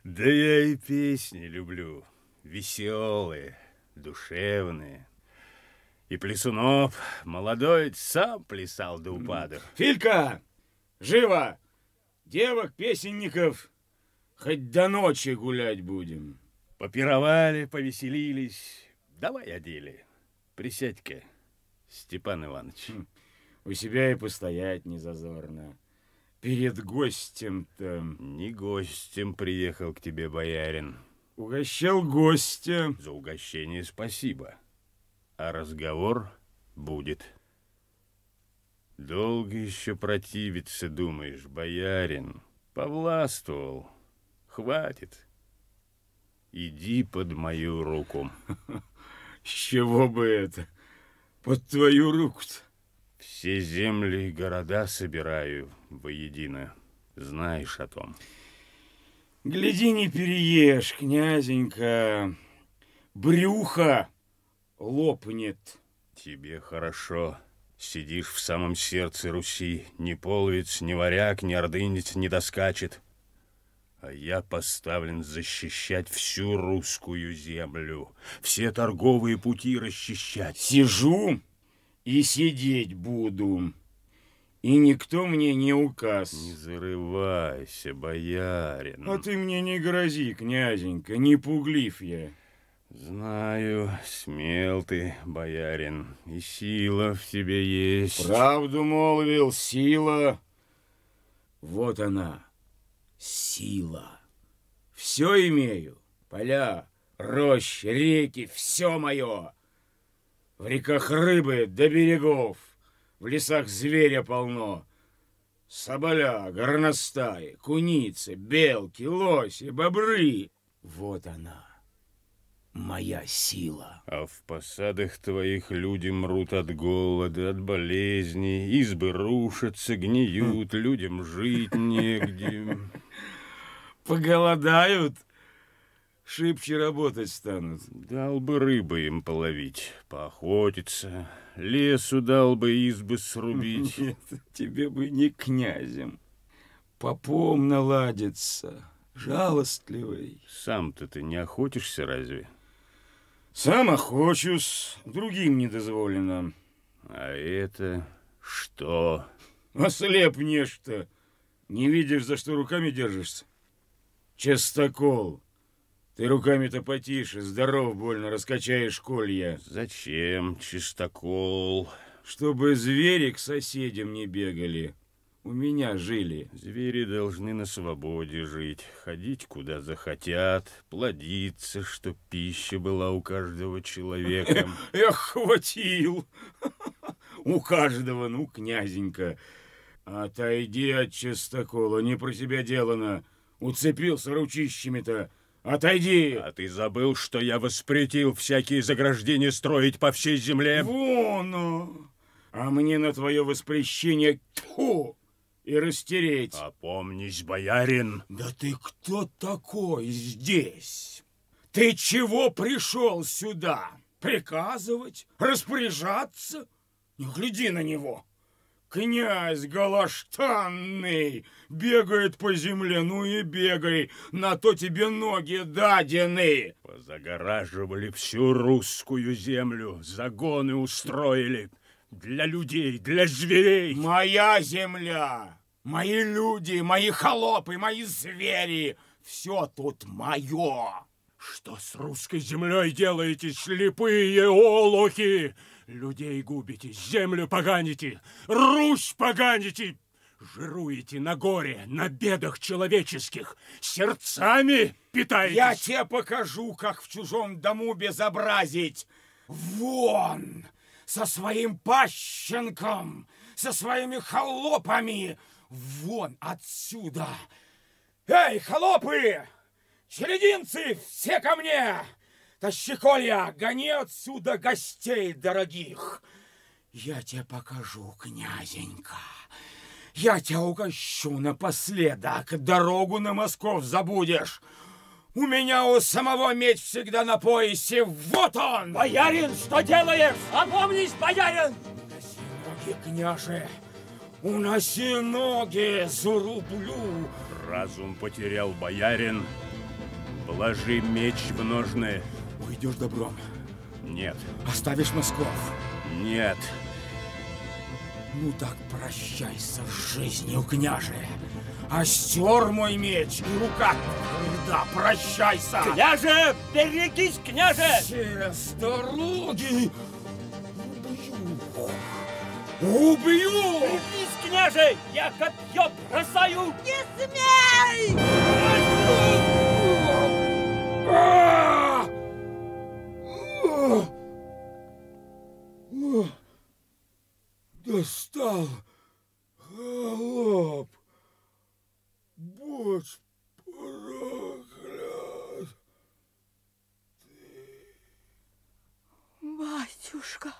Да я и песни люблю. Веселые, душевные. И Плесунов, молодой, сам плясал до упадов. Филька, живо! Девок, песенников, хоть до ночи гулять будем. Попировали, повеселились. Давай одели. Присядь-ка, Степан Иванович. У себя и постоять не зазорно. Перед гостем-то... Не гостем приехал к тебе, боярин. Угощал гостя. За угощение спасибо. А разговор будет. Долго еще противиться, думаешь, боярин? Повластвовал. Хватит. Иди под мою руку. С чего бы это? Под твою руку-то? Все земли и города собираю воедино. Знаешь о том. Гляди, не переешь, князенька. Брюхо лопнет. Тебе хорошо. Сидишь в самом сердце Руси. Ни половец, ни варяг, ни ордынец не доскачет. А я поставлен защищать всю русскую землю. Все торговые пути расчищать. Сижу и сидеть буду. И никто мне не указ. Не зарывайся, боярин. А ты мне не грози, князенька, не пуглив я. Знаю, смел ты, боярин, и сила в тебе есть. Правду молвил, сила. Вот она, сила. Все имею, поля, рощи, реки, все мое. В реках рыбы до берегов, в лесах зверя полно. Соболя, горностаи, куницы, белки, лоси, бобры. Вот она, моя сила. А в посадах твоих люди мрут от голода, от болезней, избы рушатся, гниют, людям жить негде. Поголодают, шибче работать станут. Дал бы рыбы им половить, поохотиться, лесу дал бы избы срубить. Нет, тебе бы не князем, попом наладиться, жалостливый. Сам-то ты не охотишься разве? Сам охочусь, другим не дозволено. А это что? Ослеп нечто. Не видишь, за что руками держишься? Частокол. Ты руками-то потише, здоров больно, раскачаешь колья. Зачем чистокол? Чтобы звери к соседям не бегали. У меня жили. Звери должны на свободе жить, ходить куда захотят, плодиться, чтоб пища была у каждого человека. Эх, хватил. У каждого, ну, князенька. Отойди от чистокола, не про себя делано. Уцепился ручищами-то. Отойди! А ты забыл, что я воспретил всякие заграждения строить по всей земле? Вон! А мне на твое воспрещение тьфу, и растереть. Опомнись, боярин. Да ты кто такой здесь? Ты чего пришел сюда? Приказывать? Распоряжаться? Не гляди на него. Князь галаштанный бегает по земле, ну и бегай, на то тебе ноги дадены. Позагораживали всю русскую землю, загоны устроили для людей, для зверей. Моя земля, мои люди, мои холопы, мои звери, все тут мое. Что с русской землей делаете, слепые олухи? Людей губите, землю поганите, Русь поганите, жируете на горе, на бедах человеческих, сердцами питаетесь. Я тебе покажу, как в чужом дому безобразить. Вон, со своим пащенком, со своими холопами, вон отсюда. Эй, холопы, черединцы, все ко мне! Тащи колья, гони отсюда гостей дорогих. Я тебе покажу, князенька. Я тебя угощу напоследок, дорогу на Москов забудешь. У меня у самого меч всегда на поясе, вот он! Боярин, что делаешь? Опомнись, боярин! Ноги, княже, уноси ноги, зарублю. Разум потерял боярин, вложи меч в ножны. Уйдешь добром. Нет. Оставишь Москов. Нет. Ну так прощайся с жизнью, княже. Остер мой меч и рука. Да, прощайся. Княже, берегись, княже! Все дороги. Убью. Убью. Берегись, княже, я копье бросаю. Не смей! Достал холоп. Будь проклят. Батюшка,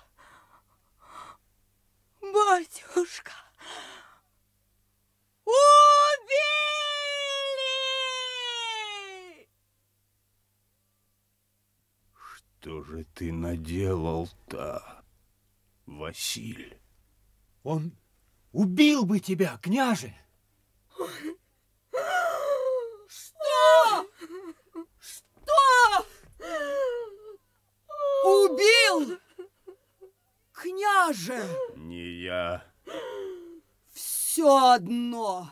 батюшка, убили! Что же ты наделал-то, Василь? Он убил бы тебя, княже. Что? Что? Убил? Княже! Не я. Все одно.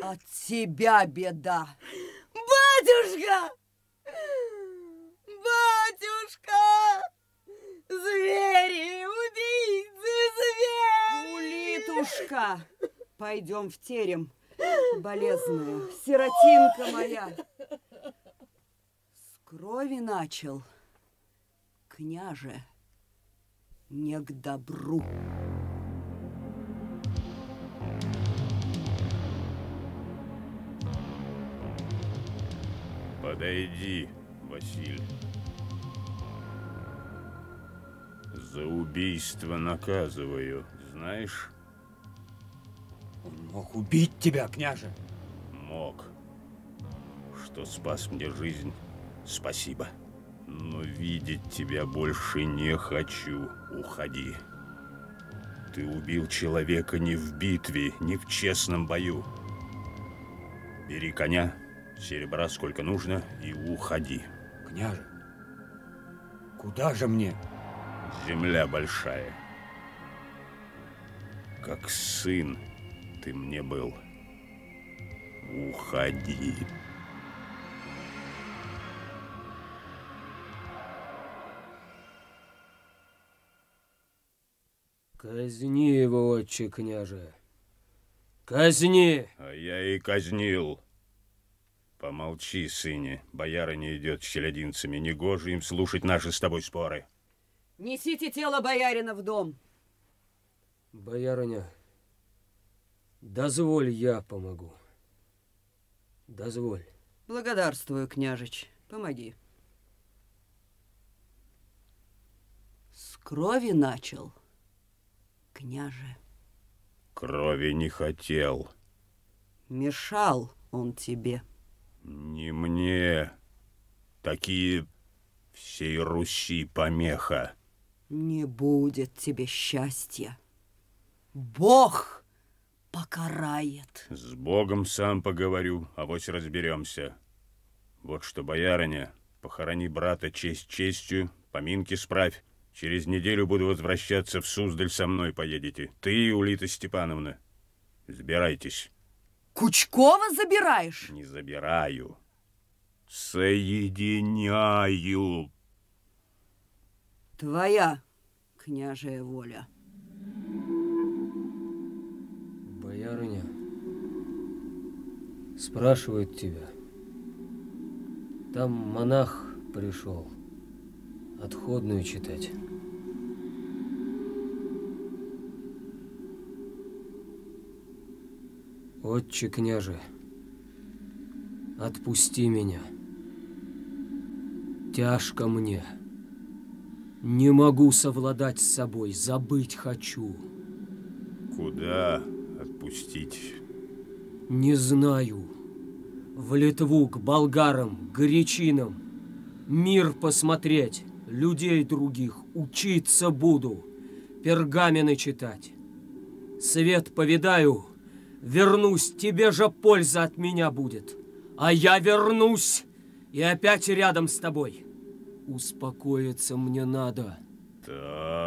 От тебя беда. Батюшка! Батюшка! Звери! Убийцы! Звери! Улитушка, пойдем в терем, болезная, сиротинка моя. С крови начал, княже, не к добру. Подойди, Василь. За убийство наказываю, знаешь? Он мог убить тебя, княже. Мог. что спас мне жизнь, спасибо. Но видеть тебя больше не хочу. Уходи. Ты убил человека не в битве, не в честном бою. Бери коня, серебра сколько нужно и уходи. Княже, куда же мне? Земля большая. Как сын ты мне был. Уходи. Казни его, отче княже. Казни! А я и казнил. Помолчи, сыне. Бояра не идет с челядинцами. Негоже им слушать наши с тобой споры. Несите тело боярина в дом. Боярыня, дозволь я помогу. Дозволь. Благодарствую, княжич. Помоги. С крови начал, княже. Крови не хотел. Мешал он тебе. Не мне. Такие всей Руси помеха. Не будет тебе счастья. Бог покарает. С Богом сам поговорю, а вось разберемся. Вот что, боярыня, похорони брата честь честью, поминки справь. Через неделю буду возвращаться в Суздаль, со мной поедете. Ты и Улита Степановна. Сбирайтесь. Кучкова забираешь? Не забираю. Соединяю. Твоя княжая воля. Боярыня, спрашивает тебя. Там монах пришел отходную читать. Отче княже, отпусти меня. Тяжко мне. Не могу совладать с собой, забыть хочу. Куда отпустить? Не знаю. В Литву, к болгарам, к гречинам. Мир посмотреть, людей других, учиться буду, пергамены читать. Свет повидаю, вернусь, тебе же польза от меня будет. А я вернусь и опять рядом с тобой. Успокоиться мне надо. Так.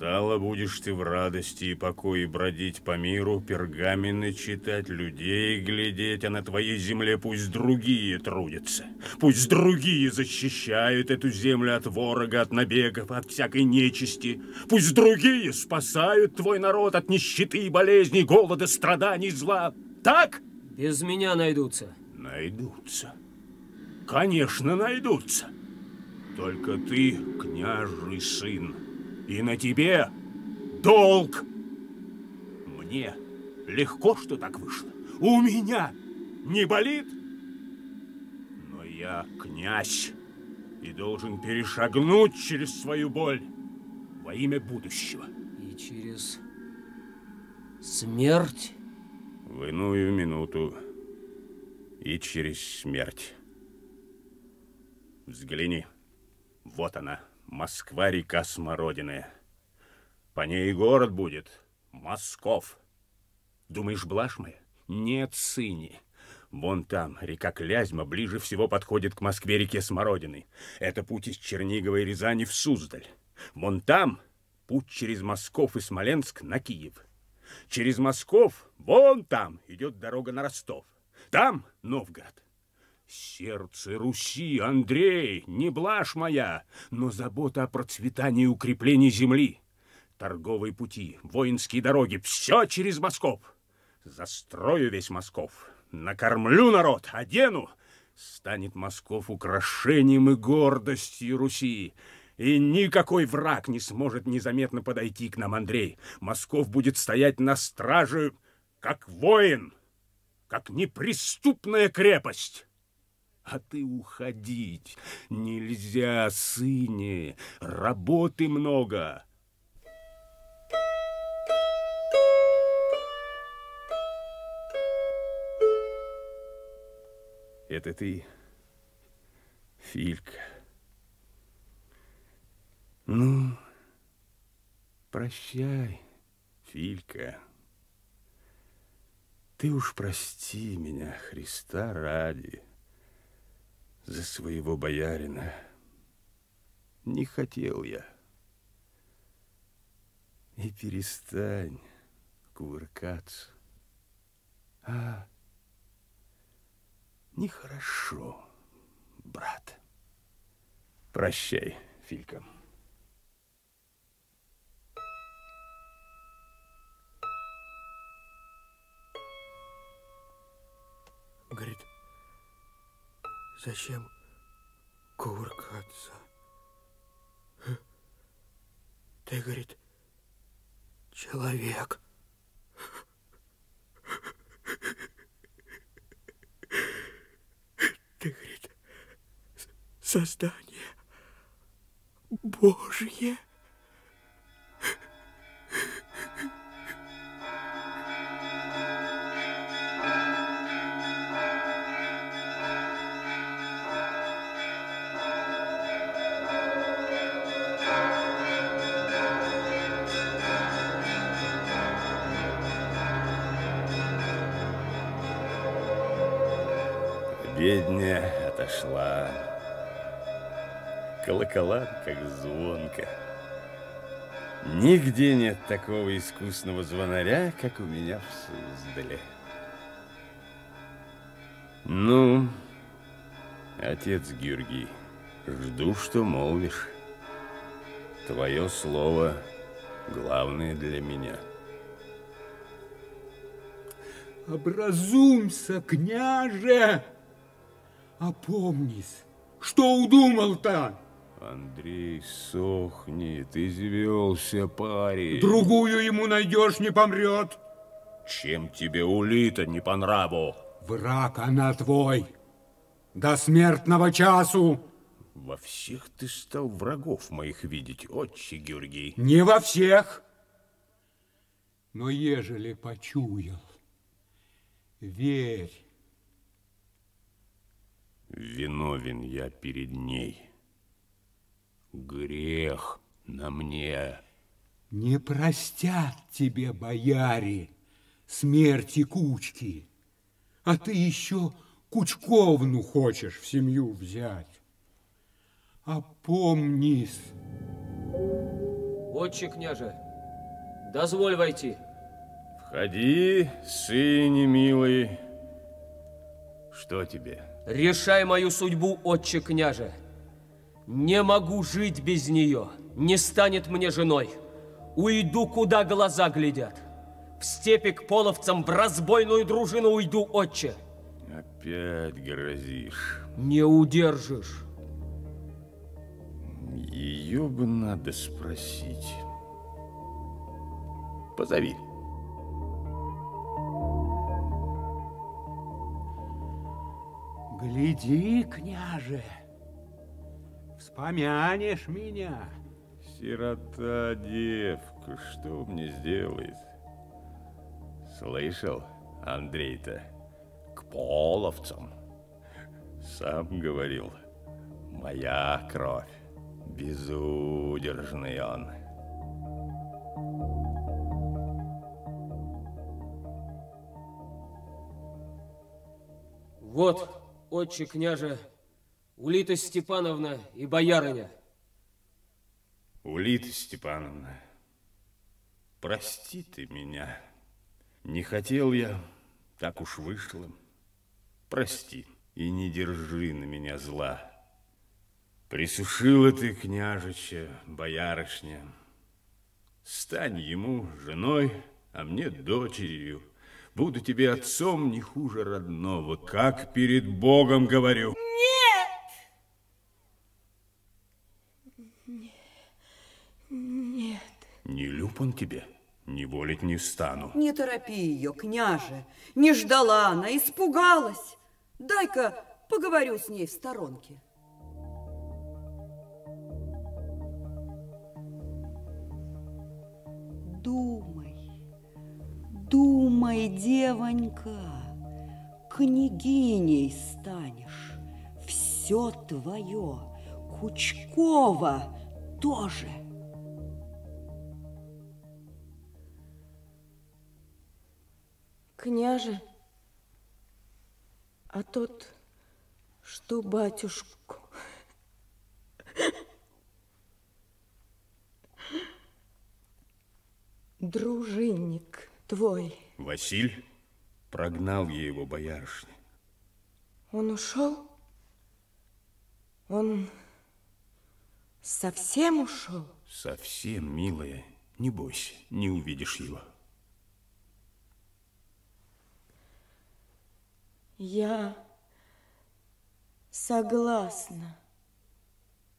Стало будешь ты в радости и покое бродить по миру, пергамены читать, людей глядеть, а на твоей земле пусть другие трудятся. Пусть другие защищают эту землю от ворога, от набегов, от всякой нечисти. Пусть другие спасают твой народ от нищеты, болезней, голода, страданий, зла. Так? Без меня найдутся. Найдутся. Конечно, найдутся. Только ты, княжий сын, и на тебе долг. Мне легко, что так вышло. У меня не болит. Но я князь и должен перешагнуть через свою боль во имя будущего. И через смерть? В иную минуту и через смерть. Взгляни. Вот она, Москва-река Смородиная. По ней город будет Москов. Думаешь, блажь моя? Нет, сыне. Вон там река Клязьма ближе всего подходит к Москве-реке Смородиной. Это путь из Чернигова и Рязани в Суздаль. Вон там путь через Москов и Смоленск на Киев. Через Москов, вон там, идет дорога на Ростов. Там Новгород. Сердце Руси, Андрей, не блажь моя, но забота о процветании и укреплении земли. Торговые пути, воинские дороги, все через Москов. Застрою весь Москов, накормлю народ, одену. Станет Москов украшением и гордостью Руси. И никакой враг не сможет незаметно подойти к нам, Андрей. Москов будет стоять на страже, как воин, как неприступная крепость. А ты уходить нельзя, сыне, работы много. Это ты, Филька. Ну, прощай, Филька. Ты уж прости меня, Христа ради, за своего боярина. Не хотел я. И перестань кувыркаться. А, нехорошо, брат. Прощай, Филька. Говорит, зачем кувыркаться? Ты, говорит, человек. Ты, говорит, создание Божье. Бедня отошла. Колокола, как звонко. Нигде нет такого искусного звонаря, как у меня в Суздале. Ну, отец Георгий, жду, что молвишь. Твое слово главное для меня. Образумся, княже! Опомнись, что удумал-то? Андрей сохнет, извелся парень. Другую ему найдешь, не помрет. Чем тебе улита не по нраву? Враг она твой. До смертного часу. Во всех ты стал врагов моих видеть, отче Георгий. Не во всех. Но ежели почуял, верь. Виновен я перед ней. Грех на мне. Не простят тебе, бояре, смерти кучки. А ты еще Кучковну хочешь в семью взять. Опомнись. Отче княже, дозволь войти. Входи, сыне милый. Что тебе? Решай мою судьбу, отче княже. Не могу жить без нее. Не станет мне женой. Уйду, куда глаза глядят. В степи к половцам в разбойную дружину уйду, отче. Опять грозишь. Не удержишь. Ее бы надо спросить. Позови. Гляди, княже, вспомянешь меня. Сирота девка, что мне сделает? Слышал, Андрей-то, к половцам. Сам говорил, моя кровь, безудержный он. Вот, отче княже, Улита Степановна и боярыня. Улита Степановна, прости ты меня. Не хотел я, так уж вышло. Прости и не держи на меня зла. Присушила ты, княжича, боярышня. Стань ему женой, а мне дочерью. Буду тебе отцом не хуже родного, как перед Богом говорю. Нет. Не люб он тебе, не волить не стану. Не торопи ее, княже. Не ждала она, испугалась. Дай-ка поговорю с ней в сторонке. Думай, думай, девонька, княгиней станешь. Все твое, Кучкова тоже. Княже, а тот, что батюшку... Дружинник твой. Василь прогнал я его, боярышня. Он ушел? Он совсем ушел? Совсем, милая. Не бойся, не увидишь его. Я согласна,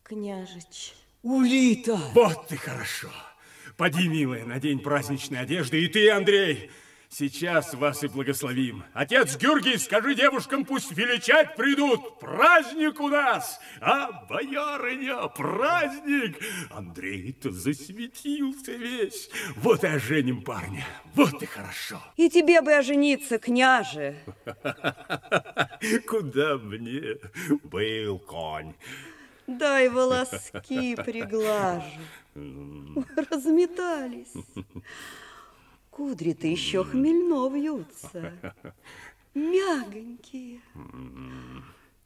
княжич. Улита! Вот ты хорошо. Поди, милая, надень праздничные одежды, и ты, Андрей, сейчас вас и благословим. Отец Георгий, скажи девушкам, пусть величать придут. Праздник у нас, а, боярыня, праздник. Андрей-то засветился весь. Вот и оженим парня, вот и хорошо. И тебе бы ожениться, княже. Куда мне был конь? Дай волоски приглажу. Разметались. Кудри-то еще хмельно вьются. Мягонькие.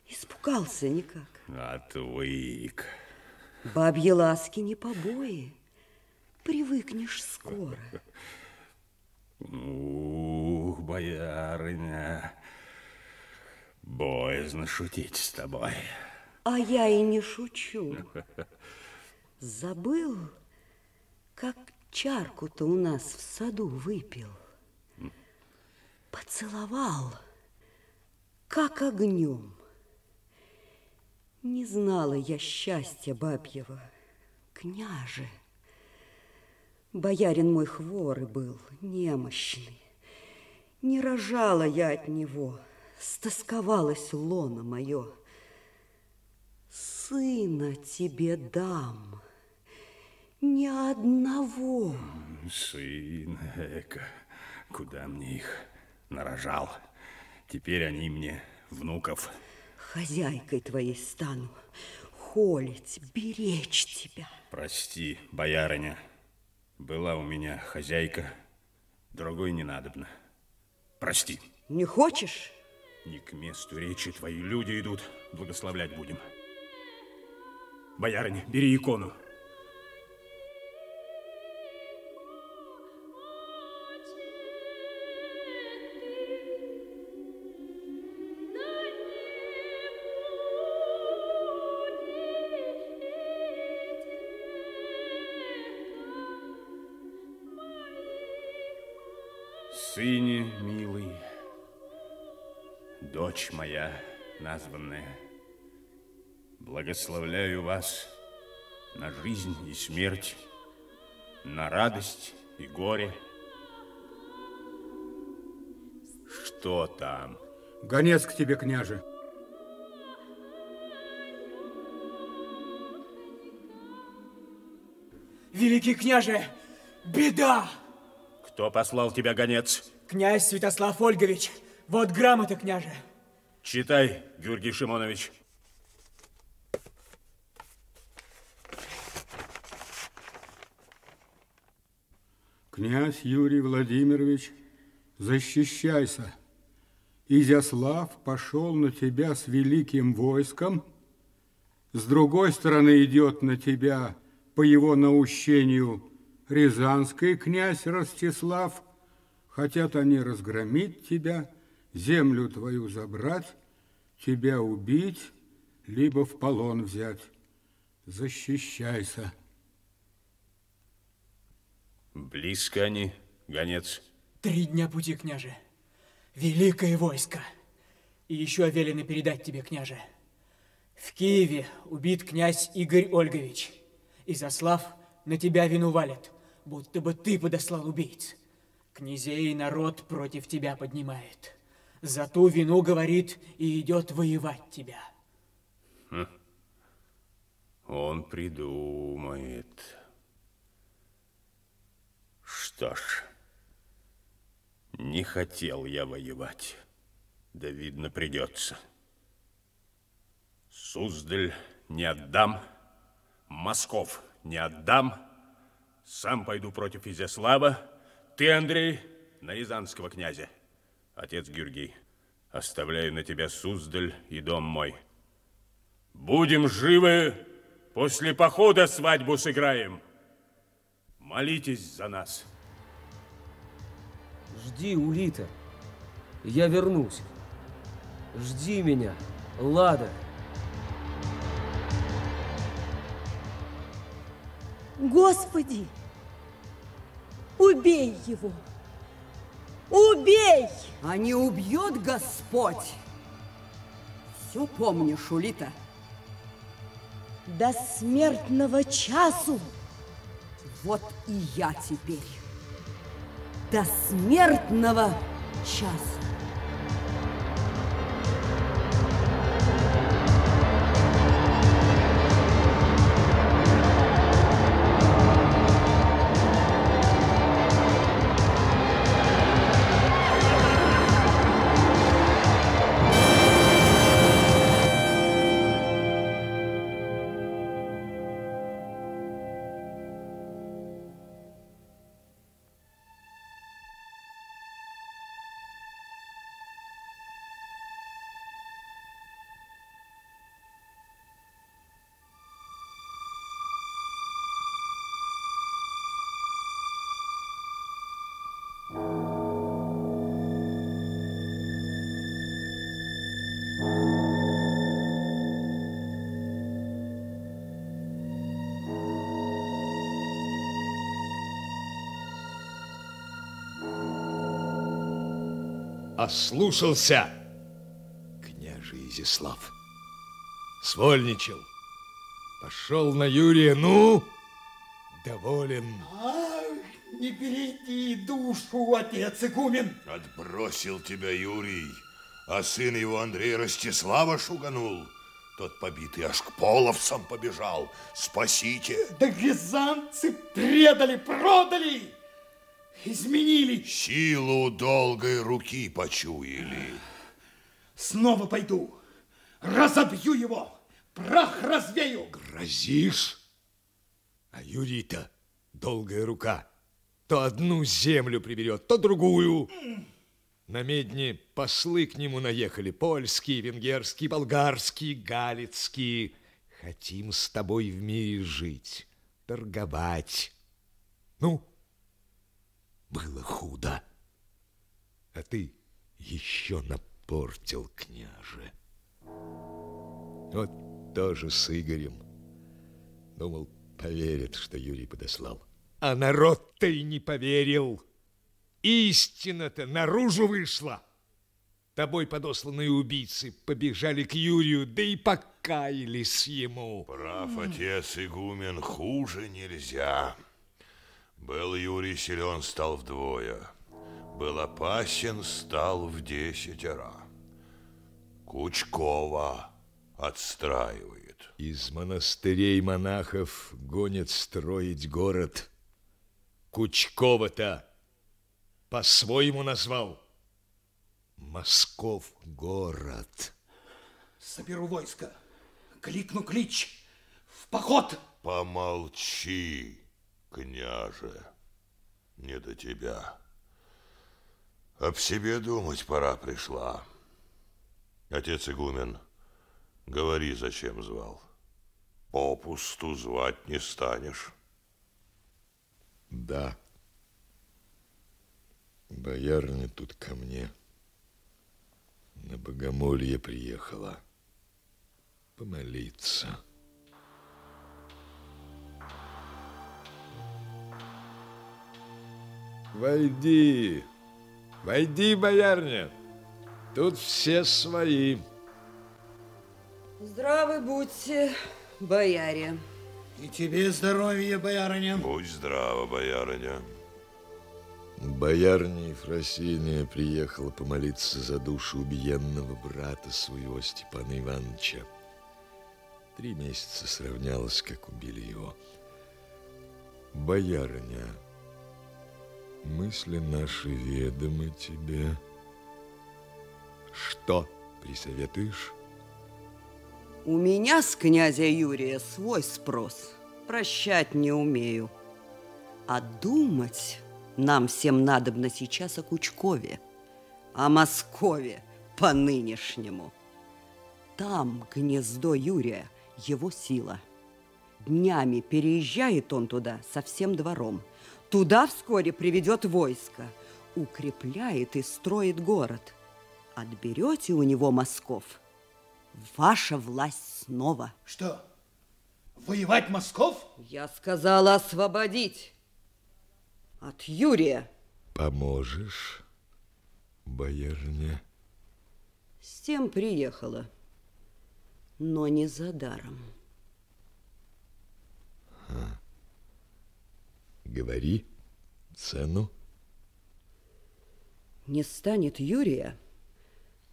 Испугался никак. Отвык. Бабьи ласки не побои. Привыкнешь скоро. Ух, боярыня, боязно шутить с тобой. А я и не шучу. Забыл, как чарку-то у нас в саду выпил. Поцеловал, как огнем. Не знала я счастья бабьего, княже. Боярин мой хворый был, немощный. Не рожала я от него, стосковалась лона мое. Сына тебе дам, ни одного. Сын, эка, куда мне их нарожал? Теперь они мне внуков. Хозяйкой твоей стану, холить, беречь тебя. Прости, боярыня, была у меня хозяйка, другой не надобно. Прости. Не хочешь? Не к месту речи твои люди идут, благословлять будем. Боярыня, бери икону. Дочь моя названная, Благословляю вас на жизнь и смерть, на радость и горе. Что там? Гонец к тебе, княже. Великий княже, беда! Кто послал тебя, гонец? Князь Святослав Ольгович. Вот грамота, княже. Читай, Георгий Шимонович. Князь Юрий Владимирович, защищайся. Изяслав пошел на тебя с великим войском, с другой стороны идет на тебя по его наущению Рязанский князь Ростислав. Хотят они разгромить тебя, землю твою забрать, тебя убить, либо в полон взять. Защищайся. Близко они, гонец. Три дня пути, княже. Великое войско. И еще велено передать тебе, княже. В Киеве убит князь Игорь Ольгович. И Заслав на тебя вину валят, будто бы ты подослал убийц. Князей народ против тебя поднимает. За ту вину, говорит, и идет воевать тебя. Хм. Он придумает. Что ж, не хотел я воевать. Да, видно, придется. Суздаль не отдам, Москов не отдам, сам пойду против Изяслава, ты, Андрей, на Рязанского князя. Отец Георгий, оставляю на тебя Суздаль и дом мой. Будем живы, после похода свадьбу сыграем. Молитесь за нас. Жди, Улита, я вернусь. Жди меня, Лада. Господи, убей его! Убей! А не убьет Господь? Все помнишь, Улита? До смертного часу. Вот и я теперь. До смертного часа. Ослушался, княже Изяслав. Свольничал. Пошел на Юрия, ну, доволен. Ах, не берите душу, отец игумен. Отбросил тебя Юрий, а сын его Андрей Ростислава шуганул. Тот побитый аж к половцам побежал. Спасите. Да рязанцы предали, продали, изменили. Силу долгой руки почуяли. Снова пойду, разобью его, прах развею. Грозишь? А Юрий-то долгая рука. То одну землю приберет, то другую. На медне послы к нему наехали. Польские, венгерские, болгарские, галицкие. Хотим с тобой в мире жить, торговать. Ну, было худо. А ты еще напортил, княже. Вот тоже с Игорем. Думал, поверит, что Юрий подослал. А народ-то и не поверил. Истина-то наружу вышла. Тобой подосланные убийцы побежали к Юрию, да и покаялись ему. Прав, отец игумен, хуже нельзя. Был Юрий силен, стал вдвое. Был опасен, стал в десятеро. Кучкова отстраивает. Из монастырей монахов гонят строить город. Кучкова-то по-своему назвал. Москов город. Соберу войско, кликну клич, в поход. Помолчи, княже, не до тебя. Об себе думать пора пришла. Отец игумен, говори, зачем звал. Попусту звать не станешь. Да. Боярня тут ко мне на богомолье приехала помолиться. Войди, войди, боярня. Тут все свои. Здравы будьте, бояре. И тебе здоровья, боярыня. Будь здрава, боярыня. Боярня Ефросиния приехала помолиться за душу убиенного брата своего Степана Ивановича. Три месяца сравнялось, как убили его. Боярыня, мысли наши ведомы тебе. Что присоветуешь? У меня с князя Юрия свой спрос. Прощать не умею. А думать нам всем надобно сейчас о Кучкове, о Москове по нынешнему. Там гнездо Юрия, его сила. Днями переезжает он туда со всем двором. Туда вскоре приведет войско, укрепляет и строит город. Отберете у него Москов, ваша власть снова. Что, воевать Москов? Я сказала освободить от Юрия. Поможешь, боярня? С тем приехала, но не за даром. Говори цену. Не станет Юрия,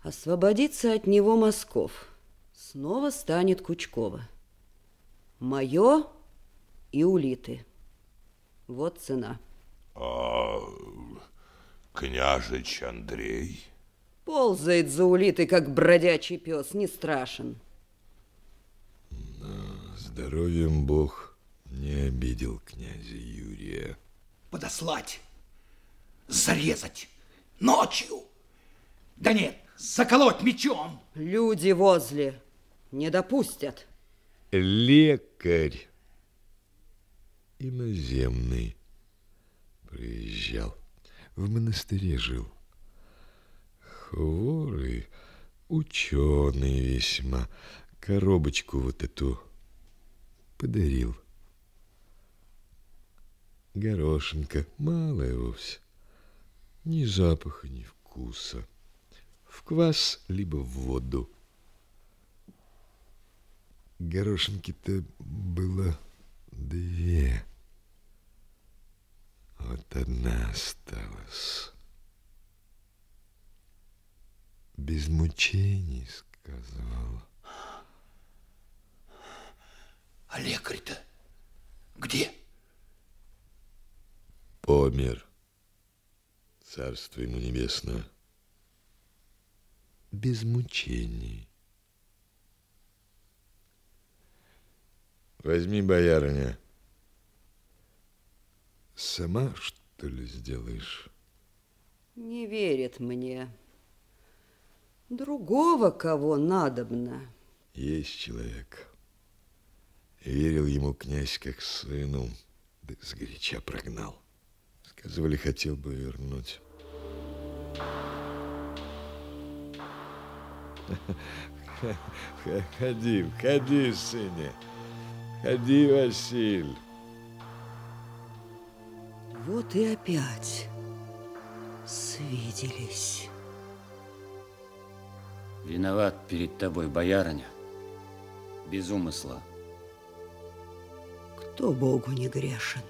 освободиться от него Москов. Снова станет Кучкова. Мое и улиты. Вот цена. А княжич Андрей? Ползает за улитой, как бродячий пес, не страшен. Здоровьем Бог не обидел князя Юрия. Подослать, зарезать ночью. Да нет, заколоть мечом. Люди возле не допустят. Лекарь иноземный приезжал, в монастыре жил. Хворый, ученый весьма, коробочку вот эту подарил. Горошинка, малая вовсе, ни запаха, ни вкуса. В квас, либо в воду. Горошинки-то было две. Вот одна осталась. Без мучений, сказала. А лекарь-то где? Помер. Царство ему небесное. Без мучений. Возьми, боярыня. Сама, что ли, сделаешь? Не верит мне. Другого кого надобно. Есть человек. Верил ему князь как сыну, да сгоряча прогнал. Сказывали, хотел бы вернуть. Ходи, ходи, сыне. Ходи, Василь. Вот и опять свиделись. Виноват перед тобой, боярыня. Без умысла. Кто Богу не грешен?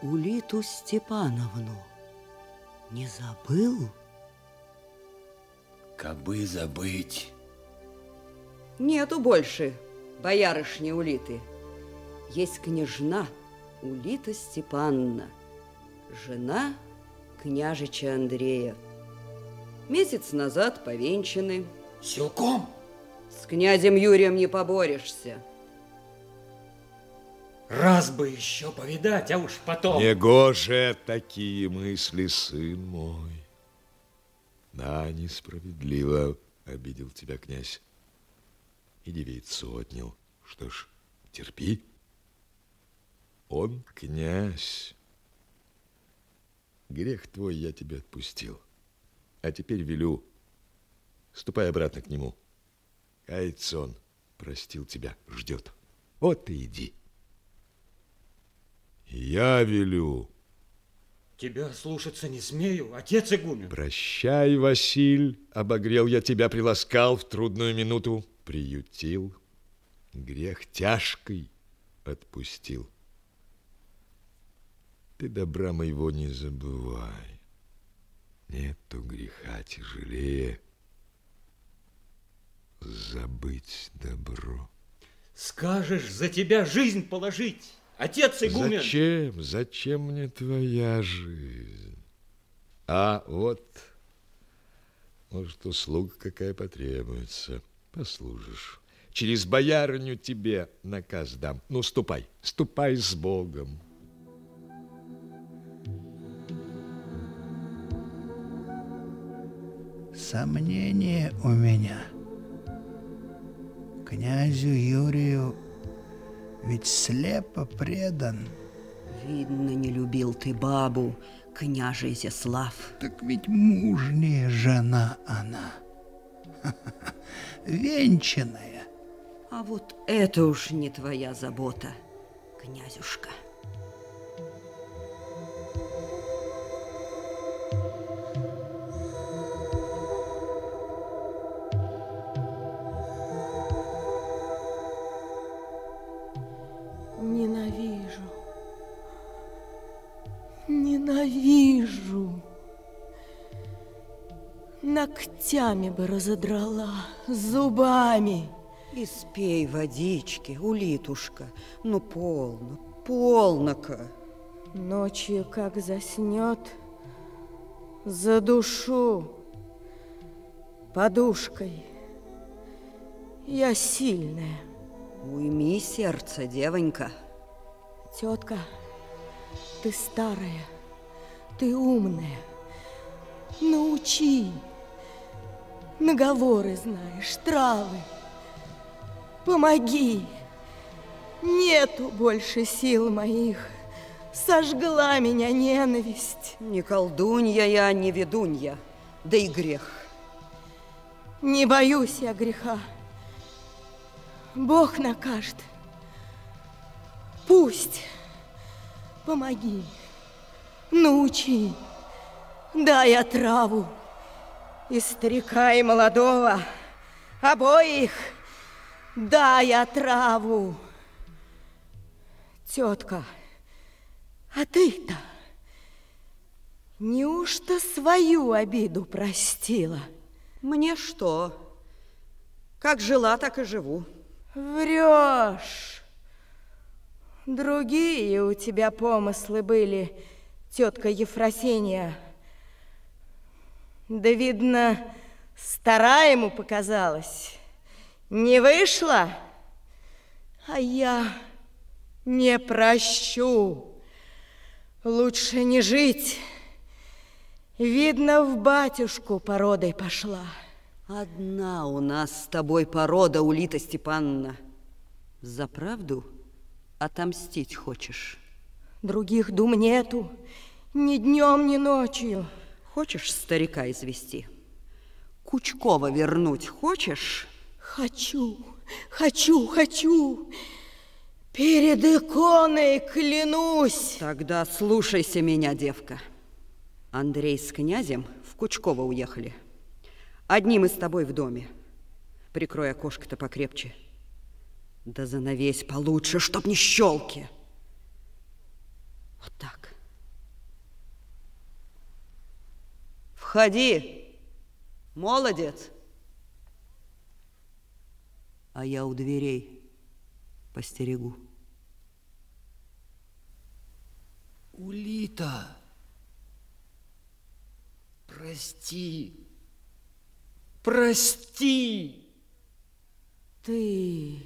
Улиту Степановну не забыл? Кабы забыть. Нету больше боярышни Улиты. Есть княжна Улита Степановна, жена княжича Андрея. Месяц назад повенчаны. Силком? С князем Юрием не поборешься. Раз бы еще повидать, а уж потом... Негоже такие мысли, сын мой. Да, несправедливо обидел тебя князь. И девицу отнял. Что ж, терпи. Он князь. Грех твой я тебе отпустил. А теперь велю, ступай обратно к нему. Кается он, простил тебя, ждет. Вот и иди. Я велю. Тебя слушаться не смею, отец игумен. Прощай, Василь, обогрел я тебя, приласкал в трудную минуту, приютил, грех тяжкий отпустил. Ты добра моего не забывай. Нету греха тяжелее забыть добро. Скажешь, за тебя жизнь положить, отец игумен. Зачем? Зачем мне твоя жизнь? А вот Может, услуга какая потребуется. Послужишь. Через боярню тебе наказ дам. Ну, ступай, ступай с Богом. Сомнение у меня. Князю Юрию ведь слепо предан. Видно, не любил ты бабу, княже Изяслав. Так ведь мужняя жена она. Венчанная. А вот это уж не твоя забота, князюшка. Ногтями бы разодрала, зубами. Испей водички, улитушка. Ну, полно, полно-ка. Ночью, как заснет, за душу подушкой. Я сильная. Уйми сердце, девонька. Тетка, ты старая, ты умная. Научи. Наговоры знаешь, травы. Помоги. Нету больше сил моих. Сожгла меня ненависть. Не колдунья я, не ведунья, да и грех. Не боюсь я греха. Бог накажет. Пусть. Помоги. Научи. Дай отраву. И старика, и молодого. Обоих. Дай отраву. Тетка, а ты-то неужто свою обиду простила? Мне что? Как жила, так и живу. Врешь. Другие у тебя помыслы были, тетка Ефросинья. Да, видно, старая ему показалась. Не вышла? А я не прощу. Лучше не жить. Видно, в батюшку породой пошла. Одна у нас с тобой порода, Улита Степановна. За правду отомстить хочешь? Других дум нету, ни днем, ни ночью. Хочешь старика извести? Кучкова вернуть хочешь? Хочу, хочу, хочу. Перед иконой клянусь. Тогда слушайся меня, девка. Андрей с князем в Кучково уехали. Одним из тобой в доме. Прикрой окошко-то покрепче. Да занавесь получше, чтоб не щелки. Вот так. Входи, молодец. А я у дверей постерегу. Улита, прости, прости. Ты...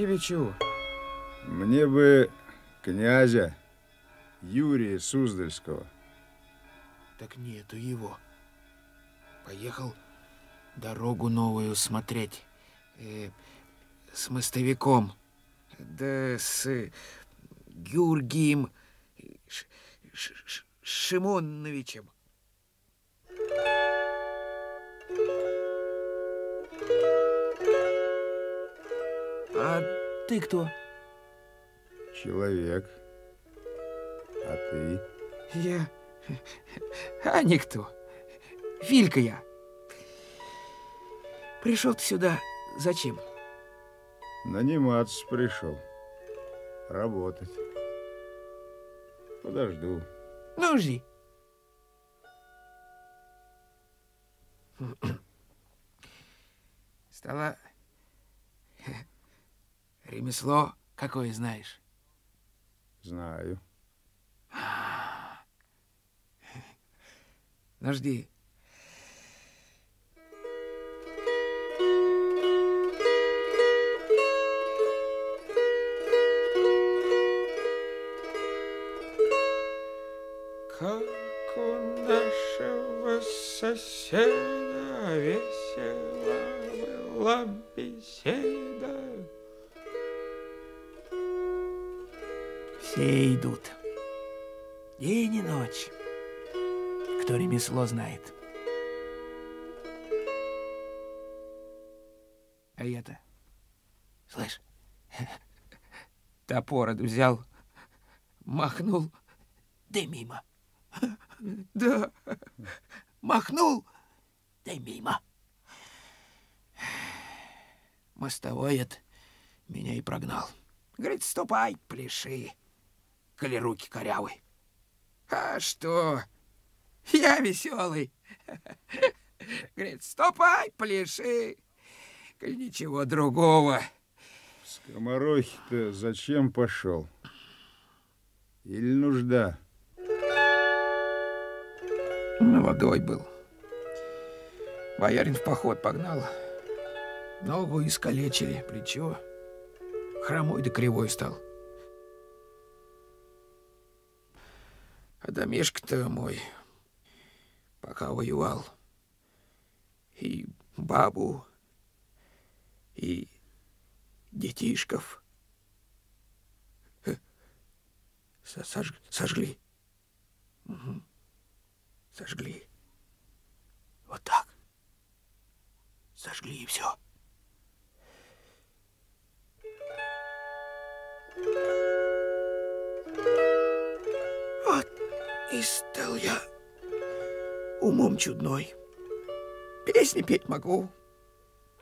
тебе чего? Мне бы князя Юрия Суздальского. Так нету его. Поехал дорогу новую смотреть. Э, с мостовиком. Да с э, Георгием Ш- Ш- Ш- Шимоновичем. А ты кто? Человек. А ты? Я... А никто. Филька я. Пришел ты сюда зачем? Наниматься пришел. Работать. Подожду. Ну, жди. Стало ремесло какое знаешь? Знаю. Ну, жди. Как у нашего соседа весела была беседа. Все идут. День и ночь. Кто ремесло знает. А я-то, слышь, топор взял, махнул, да мимо. Да, махнул, да мимо. Мостовой это меня и прогнал. Говорит, ступай, пляши, коли руки корявы. А что? Я веселый. Говорит, ступай, пляши, коли ничего другого. Скоморохи-то зачем пошел? Или нужда? Молодой был. Боярин в поход погнал. Ногу искалечили, плечо. Хромой да кривой стал. А домишко-то мой, пока воевал, и бабу, и детишков со- сож- сожгли. Мгм. Сожгли. Вот так. Сожгли и все. Вот и стал я умом чудной. Песни петь могу.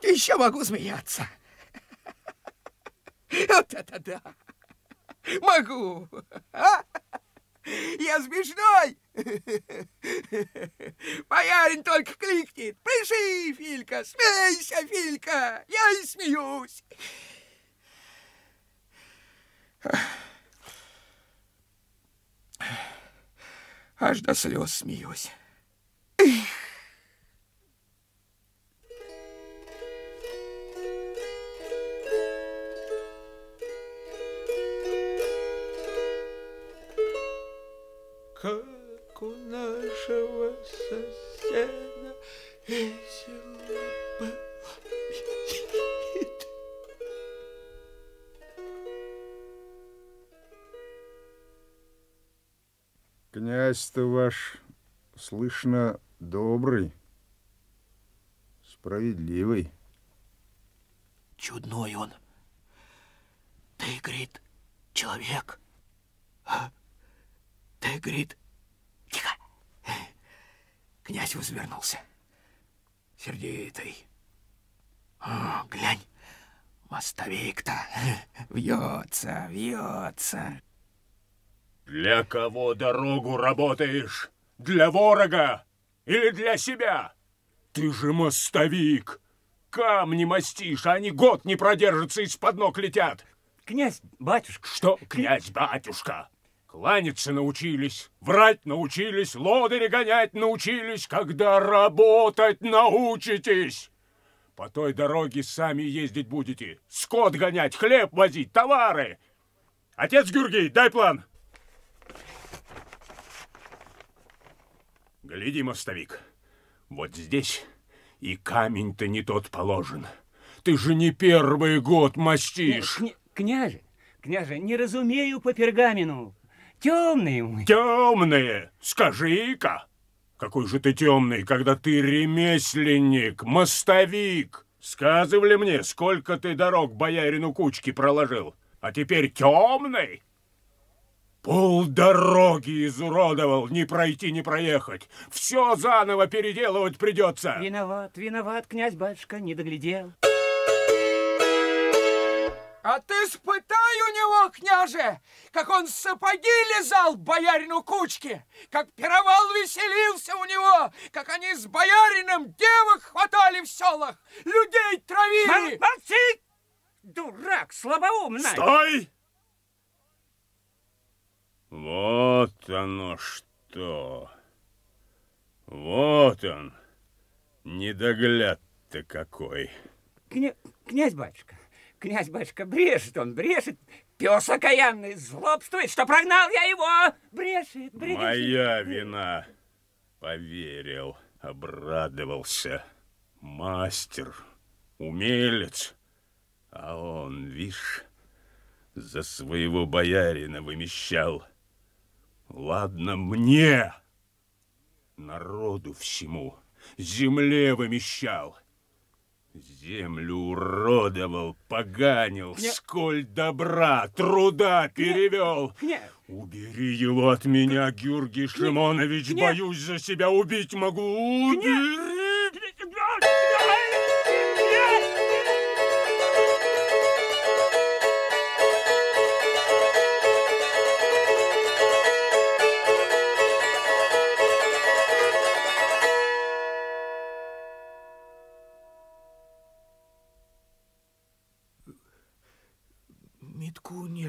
Еще могу смеяться. Вот это да! Могу! Я смешной! Боярин только кликнет. Пляши, Филька, смейся, Филька. Я и смеюсь. Аж до слез смеюсь. Слышно, добрый, справедливый. Чудной он. Ты, говорит, человек. А? Ты, говорит, тихо. Князь возвернулся. Сердитый. О, глянь, мостовик-то вьется, вьется. Для кого дорогу работаешь? Для ворога или для себя? Ты же мостовик. Камни мастишь, а они год не продержатся, из-под ног летят. Князь, батюшка. Что, князь, батюшка? Кланяться научились, врать научились, лодыри гонять научились, когда работать научитесь. По той дороге сами ездить будете, скот гонять, хлеб возить, товары. Отец Георгий, дай план. Гляди, мостовик, вот здесь и камень-то не тот положен. Ты же не первый год мастишь. Кня- княже, княже, не разумею по пергамену. Темные мы. Темные? Скажи-ка, какой же ты темный, когда ты ремесленник, мостовик. Сказывали мне, сколько ты дорог боярину Кучки проложил, а теперь темный? Пол дороги изуродовал, не пройти, не проехать. Все заново переделывать придется. Виноват, виноват, князь батюшка, не доглядел. А ты спытай у него, княже, как он сапоги лизал боярину кучки, как пировал веселился у него, как они с боярином девок хватали в селах, людей травили. Мол- Молчи! Дурак, слабоумный! Стой! Вот оно что. Вот он. Недогляд-то какой. Кня... Князь батюшка, князь батюшка, брешет он, брешет. Пес окаянный, злобствует, что прогнал я его. Брешет, брешет. Моя вина. Поверил, обрадовался. Мастер, умелец. А он, вишь, за своего боярина вымещал. Ладно мне, народу всему, земле вымещал. Землю уродовал, поганил, Кня- сколь добра, труда перевел. Князь, Убери его от меня, Георгий Шимонович, кня- боюсь за себя убить могу. Убери!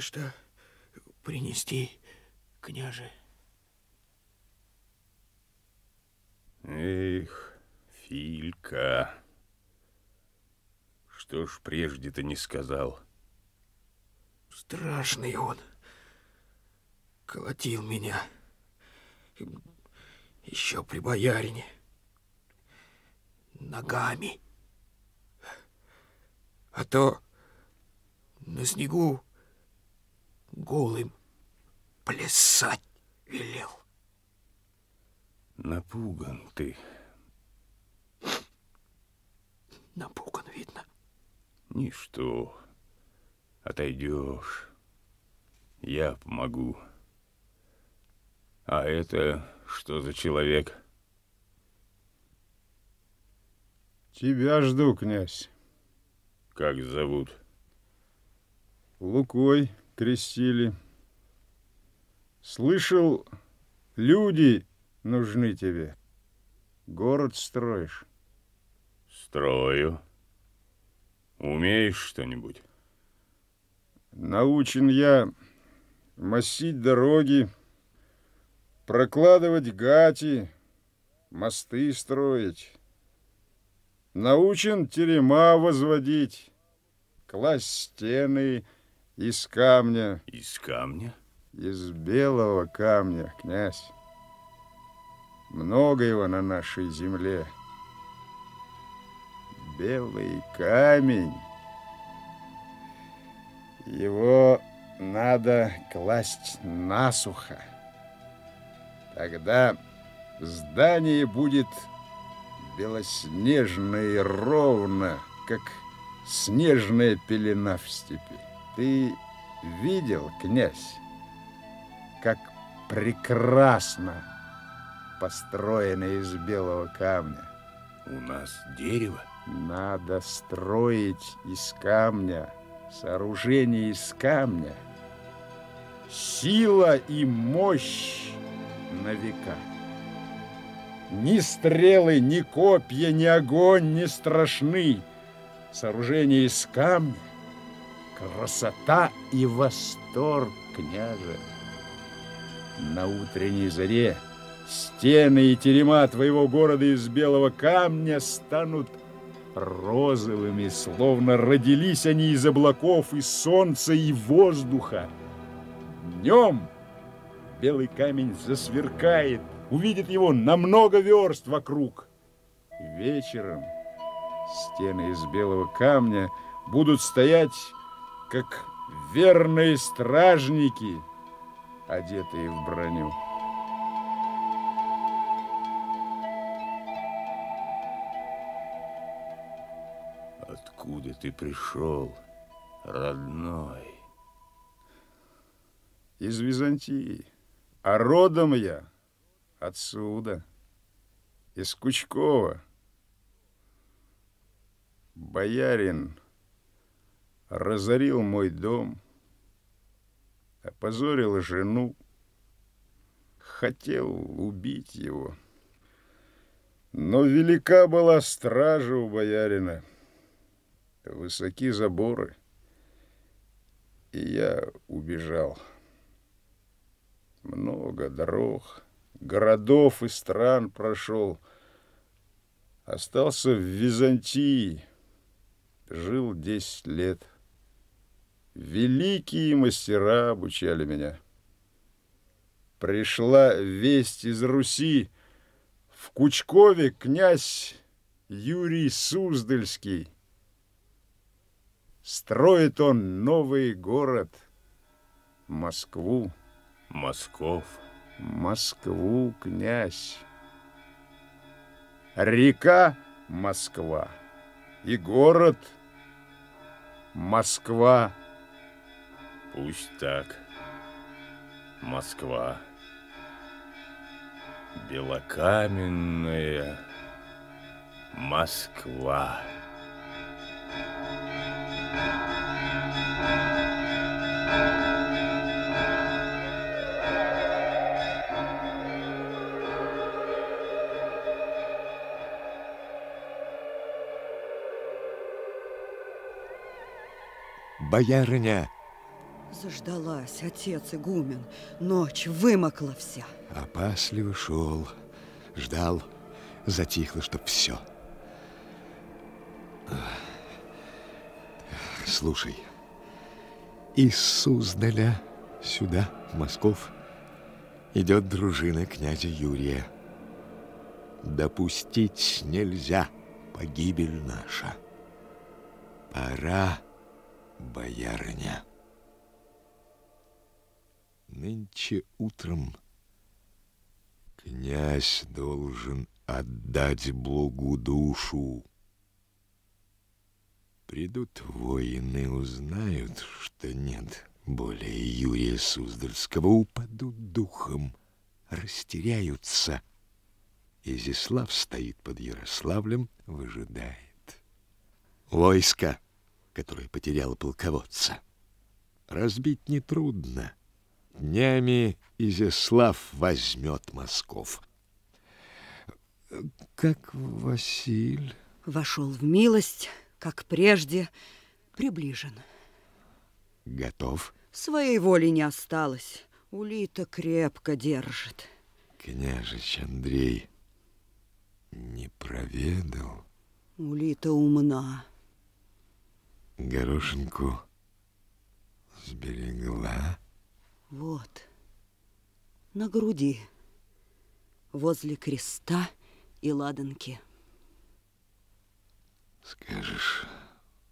Нечто принести, княже. Эх, Филька, что ж прежде-то не сказал? Страшный он. Колотил меня. Еще при боярине. Ногами. А то на снегу голым плясать велел. Напуган ты. Напуган, видно. Ничто. Отойдешь. Я помогу. А это что за человек? Тебя жду, князь. Как зовут? Лукой крестили. Слышал, люди нужны тебе. Город строишь. Строю. Умеешь что-нибудь? Научен я мостить дороги, прокладывать гати, мосты строить. Научен терема возводить, класть стены из камня. Из камня? Из белого камня, князь. Много его на нашей земле. Белый камень. Его надо класть насухо. Тогда здание будет белоснежно и ровно, как снежная пелена в степи. Ты видел, князь, как прекрасно построено из белого камня? У нас дерево. Надо строить из камня, сооружение из камня. Сила и мощь на века. Ни стрелы, ни копья, ни огонь не страшны. Сооружение из камня. Красота и восторг, княже. На утренней заре стены и терема твоего города из белого камня станут розовыми, словно родились они из облаков, и солнца, и воздуха. Днем белый камень засверкает, увидит его на много верст вокруг. Вечером стены из белого камня будут стоять, как верные стражники, одетые в броню. Откуда ты пришел, родной? Из Византии. А родом я отсюда, из Кучкова. Боярин разорил мой дом, опозорил жену, хотел убить его. Но велика была стража у боярина, высоки заборы, и я убежал. Много дорог, городов и стран прошел. Остался в Византии, жил десять лет. Великие мастера обучали меня. Пришла весть из Руси. В Кучкове князь Юрий Суздальский. Строит он новый город, Москву. Москов. Москву, князь. Река Москва и город Москва. Пусть так. Москва. Белокаменная Москва. Боярыня! Заждалась, отец игумен. Ночь вымокла вся. Опасливо шел, ждал, затихло, чтоб все. Слушай, из Суздаля сюда, в Москов, идет дружина князя Юрия. Допустить нельзя погибель наша. Пора, боярыня. Нынче утром князь должен отдать Богу душу. Придут воины, узнают, что нет более Юрия Суздальского, упадут духом, растеряются. Изяслав стоит под Ярославлем, выжидает. Войско, которое потеряло полководца, разбить нетрудно. Днями Изяслав возьмет Москов. Как Василь? Вошел в милость, как прежде, приближен. Готов? Своей воли не осталось. Улита крепко держит. Княжич Андрей не проведал. Улита умна. Горошинку сберегла. Вот, на груди, возле креста и ладанки. Скажешь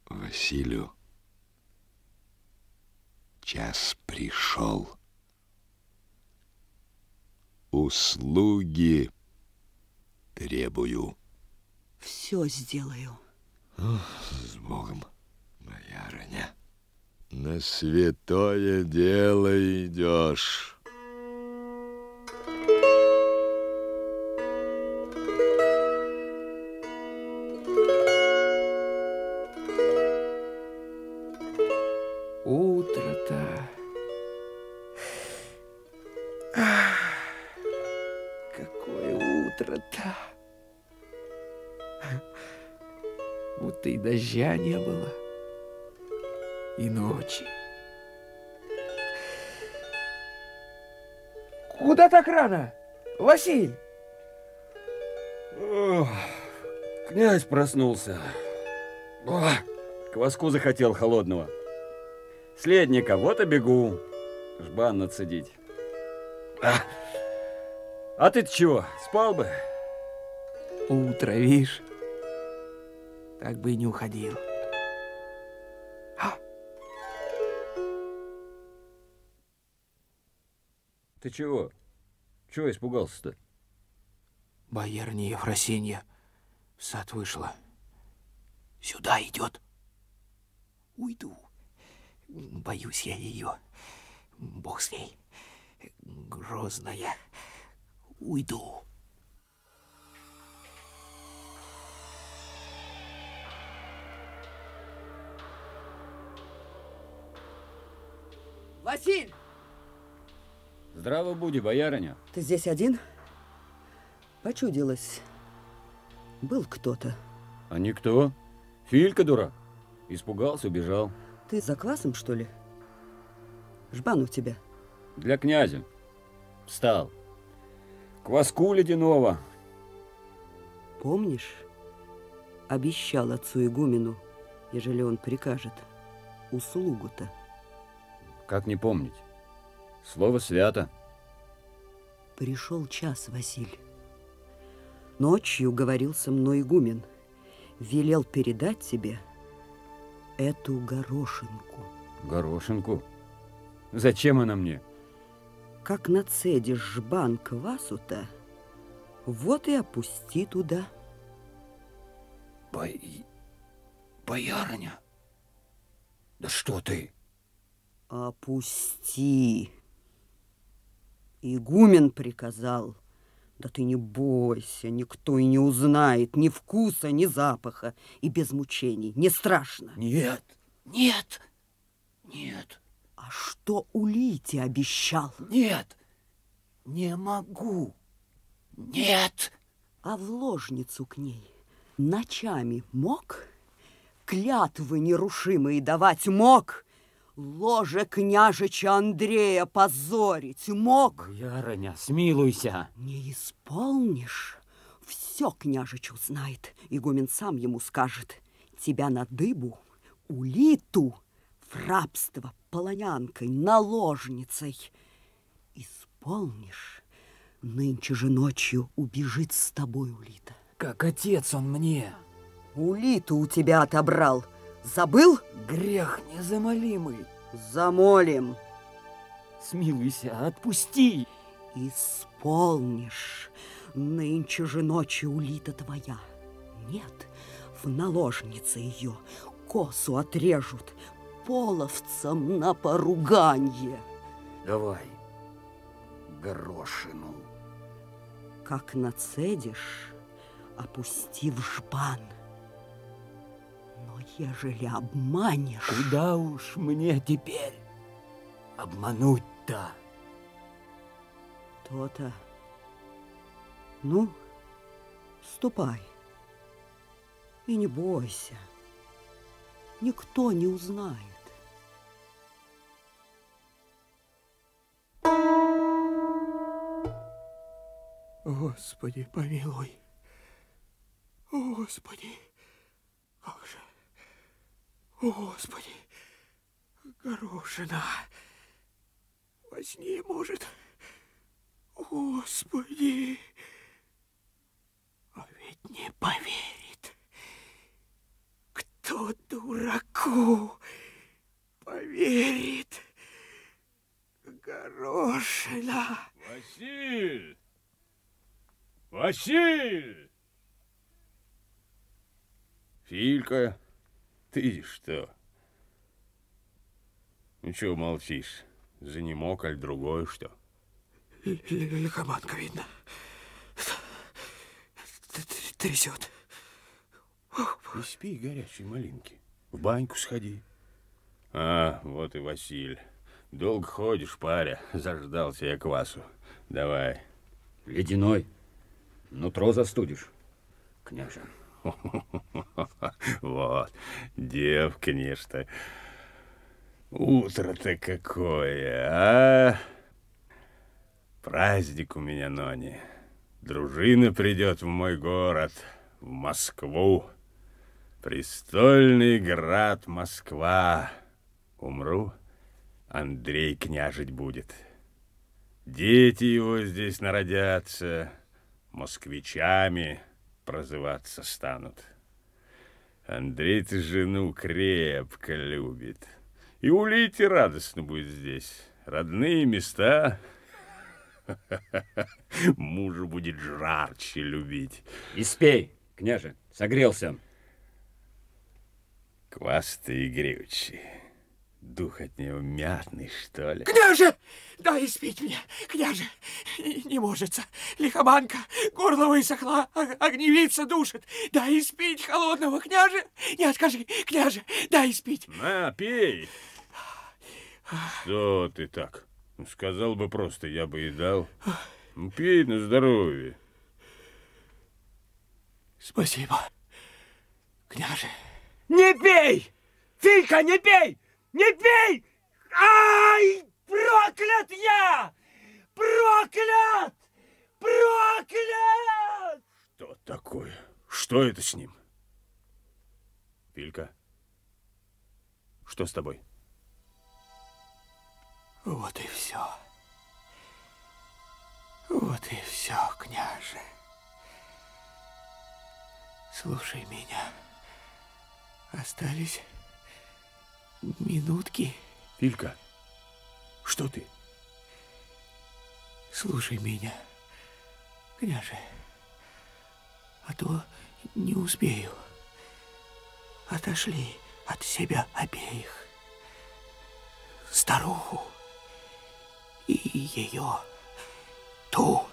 Василию, час пришел. Услуги требую. Все сделаю. Ох, с Богом, боярыня. На святое дело идешь. Утро-то. Какое утро-то. Будто и дождя не было, и ночи. Куда так рано? Василь! Ох, князь проснулся. Ох, кваску захотел холодного. Следника, вот и бегу. Жбан нацедить. А, а ты чего, спал бы? Утро, видишь? Так бы и не уходил. Ты чего? Чего испугался-то? Боярня Ефросинья в сад вышла. Сюда идет. Уйду. Боюсь я ее. Бог с ней. Грозная. Уйду. Василь! Здраво буди, боярыня. Ты здесь один? Почудилось. Был кто-то. А никто. Филька дурак. Испугался, убежал. Ты за квасом, что ли? Жбан у тебя. Для князя. Встал. Кваску ледяного. Помнишь, обещал отцу игумену, ежели он прикажет, услугу-то. Как не помнить? Слово свято. Пришел час, Василь. Ночью говорил со мной игумен. Велел передать тебе эту горошинку. Горошинку? Зачем она мне? Как нацедишь жбан квасу-то, вот и опусти туда. Бо... Боярыня? Да что ты? Опусти. Игумен приказал. Да ты не бойся, никто и не узнает ни вкуса, ни запаха. И без мучений, не страшно. Нет, нет, нет. А что Улите обещал? Нет, не могу. Нет. А в ложницу к ней ночами мог? Клятвы нерушимые давать мог? Ложе княжича Андрея позорить мог? Ярыня, смилуйся. Не исполнишь? Все княжич узнает. Игумен сам ему скажет. Тебя на дыбу, улиту, в рабство полонянкой, наложницей. Исполнишь? Нынче же ночью убежит с тобой Улита. Как отец он мне. Улиту у тебя отобрал. Забыл? Грех незамолимый. Замолим. Смилуйся, отпусти. Исполнишь. Нынче же ночью улита твоя. Нет, в наложнице ее косу отрежут половцам на поруганье. Давай горошину. Как нацедишь, опусти в жбан. Ежели обманешь... Куда уж мне теперь обмануть-то? То-то. Ну, ступай. И не бойся. Никто не узнает. Господи, помилуй. Господи, как же... Господи, горошина. Во сне, может... Господи, а ведь не поверит. Кто дураку поверит? Горошина. Василь! Василь! Филька, ты что? Ну, чего молчишь? Занемок, аль другое что? Лихоманка, видно. Трясет. Не спи горячей малинки. В баньку сходи. А, вот и Василь. Долго ходишь, паря. Заждался я квасу. Давай. Ледяной. Нутро застудишь, княже. Вот, девка нечто. Утро-то какое, а? Праздник у меня, Нони. Дружина придет в мой город, в Москву. Престольный град Москва. Умру, Андрей княжить будет. Дети его здесь народятся, москвичами прозываться станут. Андрей-то жену крепко любит. И улите радостно будет здесь. Родные места. Мужа будет жарче любить. И спей, княже, согрелся. Квас-то игривчий. Дух от него мятный, что ли? Княже, дай испить мне, княже. Не может. Лихоманка, горло высохло, а огневица душит. Дай испить холодного, княже. Не откажи, княже, дай испить. На, пей. Что ты так? Сказал бы просто, я бы и дал. Ну, Пей на здоровье. Спасибо, княже. Не пей! Филька, не пей! Не пей! Ай! Проклят я! Проклят! Проклят! Что такое? Что это с ним? Филька, что с тобой? Вот и все. Вот и все, княже. Слушай меня. Остались минутки. Филька, что ты? Слушай меня, княже. А то не успею. Отошли от себя обеих. Старуху и ее, ту.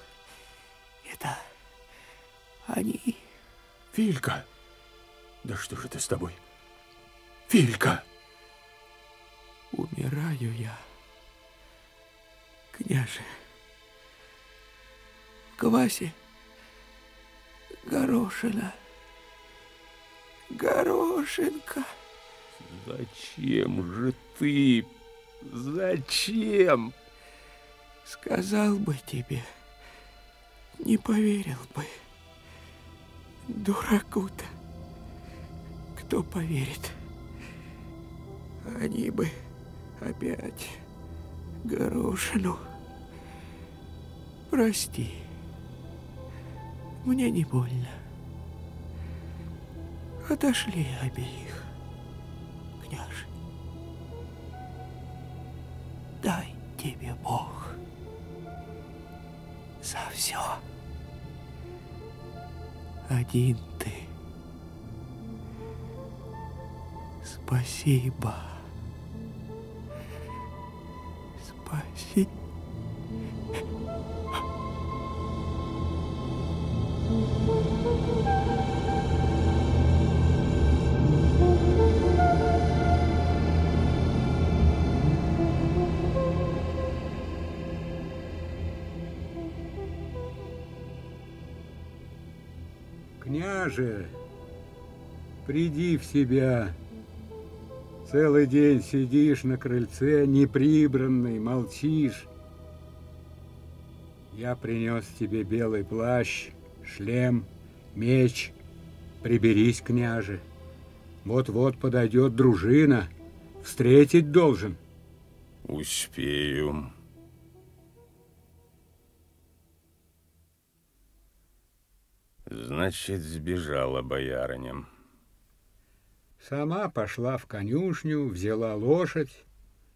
Это они. Филька, да что же это с тобой? Филька! Умираю я, княже. В квасе горошина. Горошинка. Зачем же ты? Зачем? Сказал бы тебе, не поверил бы. Дураку-то. Кто поверит? Они бы опять горошину. Прости. Мне не больно. Отошли обеих, княже. Дай тебе Бог за все. Один ты. Спасибо. Спасибо. Княже, приди в себя. Целый день сидишь на крыльце, неприбранный, молчишь. Я принес тебе белый плащ, шлем, меч. Приберись, княже. Вот-вот подойдет дружина. Встретить должен. Успею. Значит, сбежала боярыня. Сама пошла в конюшню, взяла лошадь.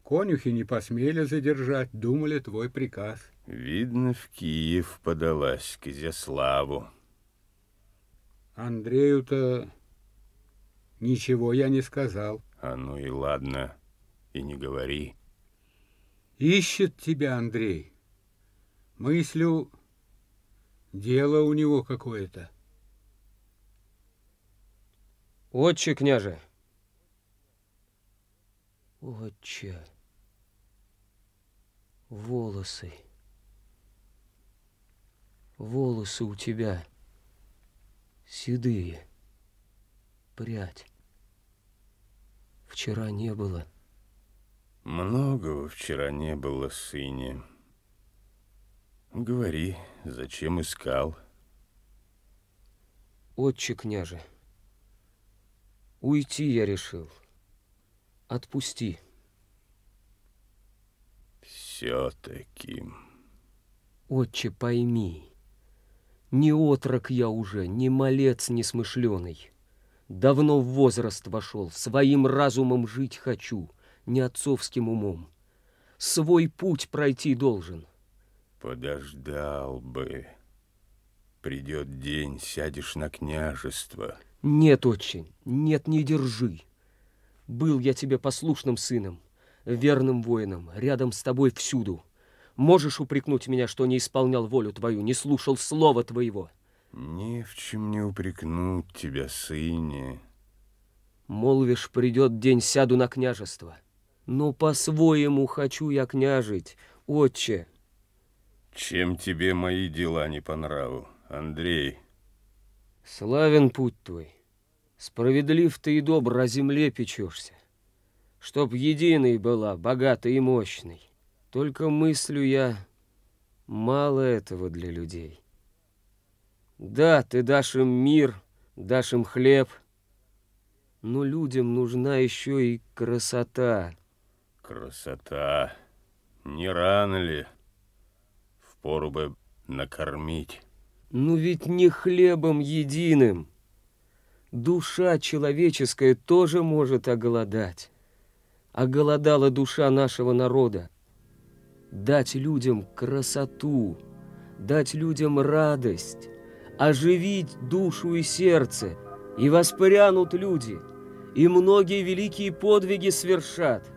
Конюхи не посмели задержать, думали твой приказ. Видно, в Киев подалась к Изяславу. Андрею-то ничего я не сказал. А ну и ладно, и не говори. Ищет тебя Андрей. Мыслю, дело у него какое-то. Отче, княже. Отче. Волосы. Волосы у тебя седые. Прядь. Вчера не было. Многого вчера не было, сыне. Говори, зачем искал? Отче, княже. Уйти я решил. Отпусти. Все-таки. Отче, пойми, не отрок я уже, не малец несмышленый. Давно в возраст вошел, своим разумом жить хочу, не отцовским умом. Свой путь пройти должен. Подождал бы. Придет день, сядешь на княжество. Нет, отче, нет, не держи. Был я тебе послушным сыном, верным воином, рядом с тобой всюду. Можешь упрекнуть меня, что не исполнял волю твою, не слушал слова твоего? Не в чем не упрекнуть тебя, сыне. Молвишь, придет день, сяду на княжество. Но по-своему хочу я княжить, отче. Чем тебе мои дела не по нраву, Андрей? Славен путь твой. Справедлив ты и добр, о земле печешься. Чтоб единой была, богатой и мощной. Только мыслю я, мало этого для людей. Да, ты дашь им мир, дашь им хлеб, но людям нужна еще и красота. Красота. Не рано ли? Впору бы накормить. Ну ведь не хлебом единым. Душа человеческая тоже может оголодать. Оголодала душа нашего народа. Дать людям красоту, дать людям радость, оживить душу и сердце, и воспрянут люди, и многие великие подвиги свершат.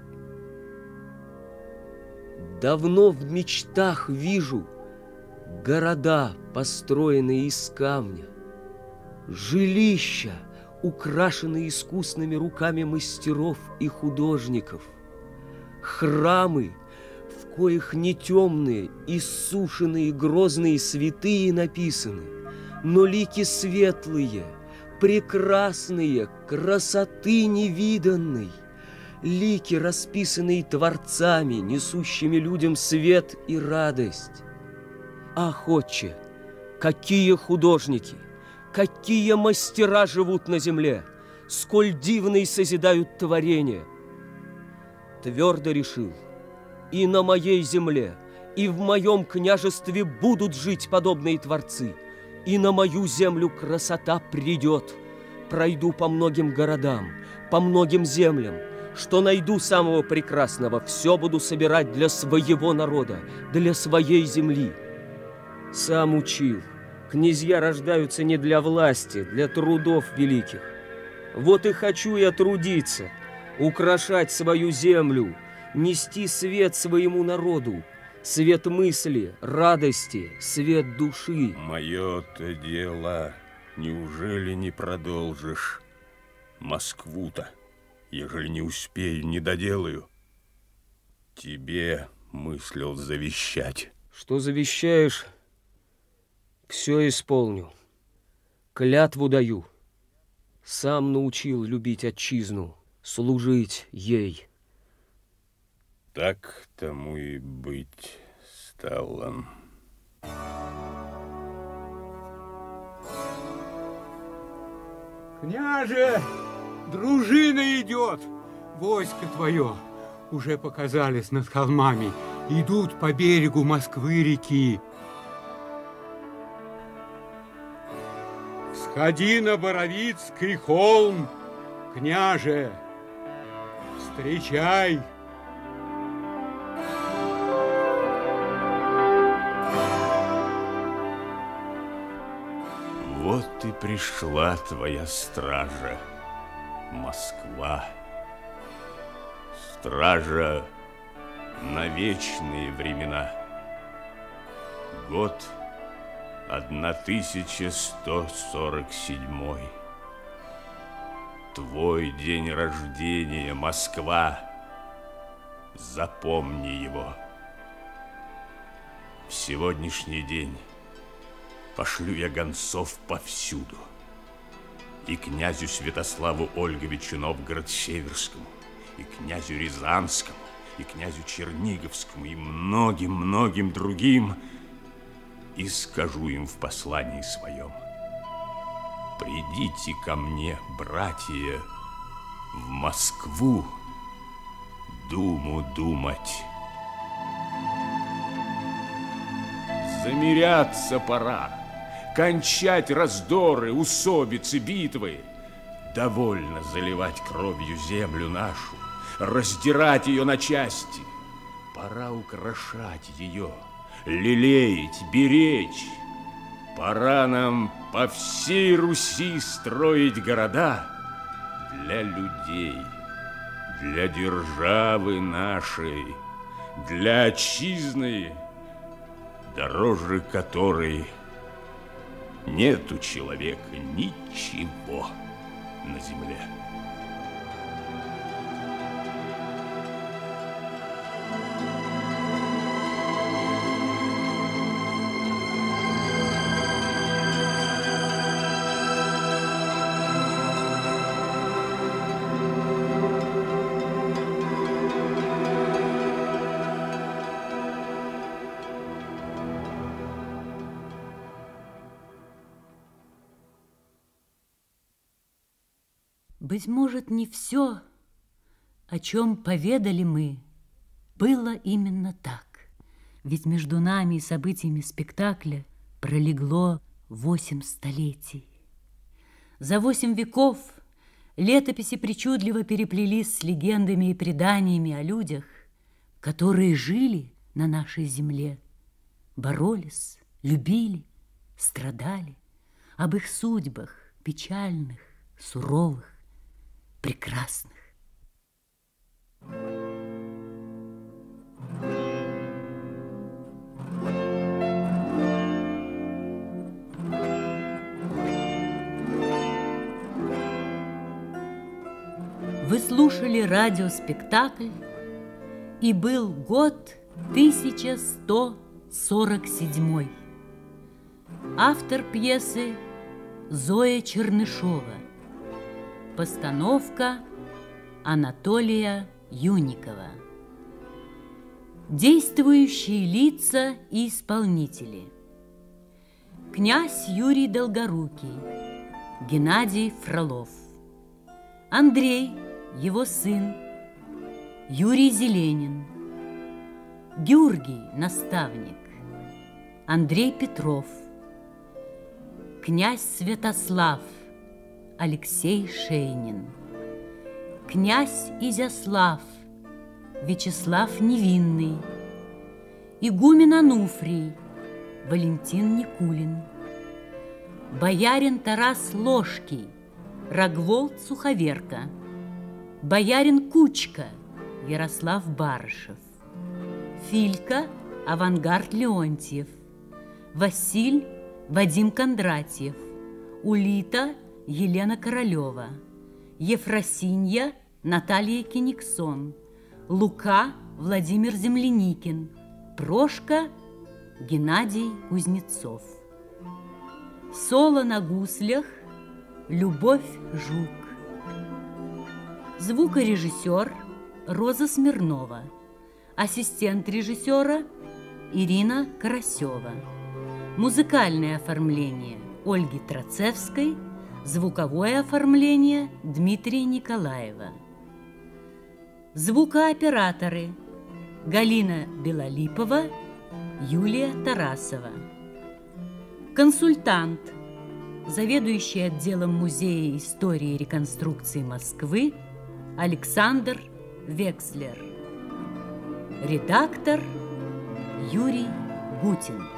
Давно в мечтах вижу города, построенные из камня, жилища, украшенные искусными руками мастеров и художников, храмы, в коих не темные, иссушенные, грозные святые написаны, но лики светлые, прекрасные, красоты невиданной, лики, расписанные творцами, несущими людям свет и радость. Ах, отче, какие художники, какие мастера живут на земле, сколь дивные созидают творения. Твердо решил, и на моей земле, и в моем княжестве будут жить подобные творцы, и на мою землю красота придет. Пройду по многим городам, по многим землям, что найду самого прекрасного, все буду собирать для своего народа, для своей земли. Сам учил. Князья рождаются не для власти, для трудов великих. Вот и хочу я трудиться, украшать свою землю, нести свет своему народу, свет мысли, радости, свет души. Мое-то дело, неужели не продолжишь Москву-то, ежели не успею, не доделаю? Тебе мыслил завещать. Что завещаешь, все исполню. Клятву даю. Сам научил любить отчизну, служить ей. Так тому и быть стало. Княже, дружина идет, войско твое уже показались над холмами, идут по берегу Москвы-реки. Сходи на Боровицкий холм, княже, встречай. Вот и пришла твоя стража, Москва. Стража на вечные времена. Год 1147. Твой день рождения, Москва. Запомни его. В сегодняшний день пошлю я гонцов повсюду. И князю Святославу Ольговичу Новгород-Северскому, и князю Рязанскому, и князю Черниговскому, и многим-многим другим, и скажу им в послании своем. Придите ко мне, братья, в Москву думу думать. Замеряться пора, кончать раздоры, усобицы, битвы. Довольно заливать кровью землю нашу, раздирать ее на части. Пора украшать ее, лелеять, беречь. Пора нам по всей Руси строить города для людей, для державы нашей, для отчизны, дороже которой нет у человека ничего на земле. Быть может, не все, о чем поведали мы, было именно так. Ведь между нами и событиями спектакля пролегло восемь столетий. За восемь веков летописи причудливо переплелись с легендами и преданиями о людях, которые жили на нашей земле, боролись, любили, страдали, об их судьбах печальных, суровых, прекрасных. Вы слушали радиоспектакль, и был год 1147. Автор пьесы Зоя Чернышова. Постановка Анатолия Юникова. Действующие лица и исполнители. Князь Юрий Долгорукий, Геннадий Фролов, Андрей, его сын, Юрий Зеленин, Георгий, наставник, Андрей Петров, князь Святослав, Алексей Шейнин, князь Изяслав, Вячеслав Невинный, игумен Ануфрий, Валентин Никулин, боярин Тарас Ложкий, Рогволд Суховерка, боярин Кучка, Ярослав Барышев, Филька Авангард Леонтьев, Василь Вадим Кондратьев, Улита Елена Королева, Ефросинья Наталья Кениксон, Лука Владимир Земляникин, Прошка Геннадий Кузнецов. Соло на гуслях Любовь Жук. Звукорежиссер Роза Смирнова. Ассистент режиссера Ирина Карасева. Музыкальное оформление Ольги Троцевской. Звуковое оформление Дмитрия Николаева. Звукооператоры Галина Белолипова, Юлия Тарасова. Консультант, заведующий отделом Музея истории и реконструкции Москвы Александр Векслер. Редактор Юрий Гутин.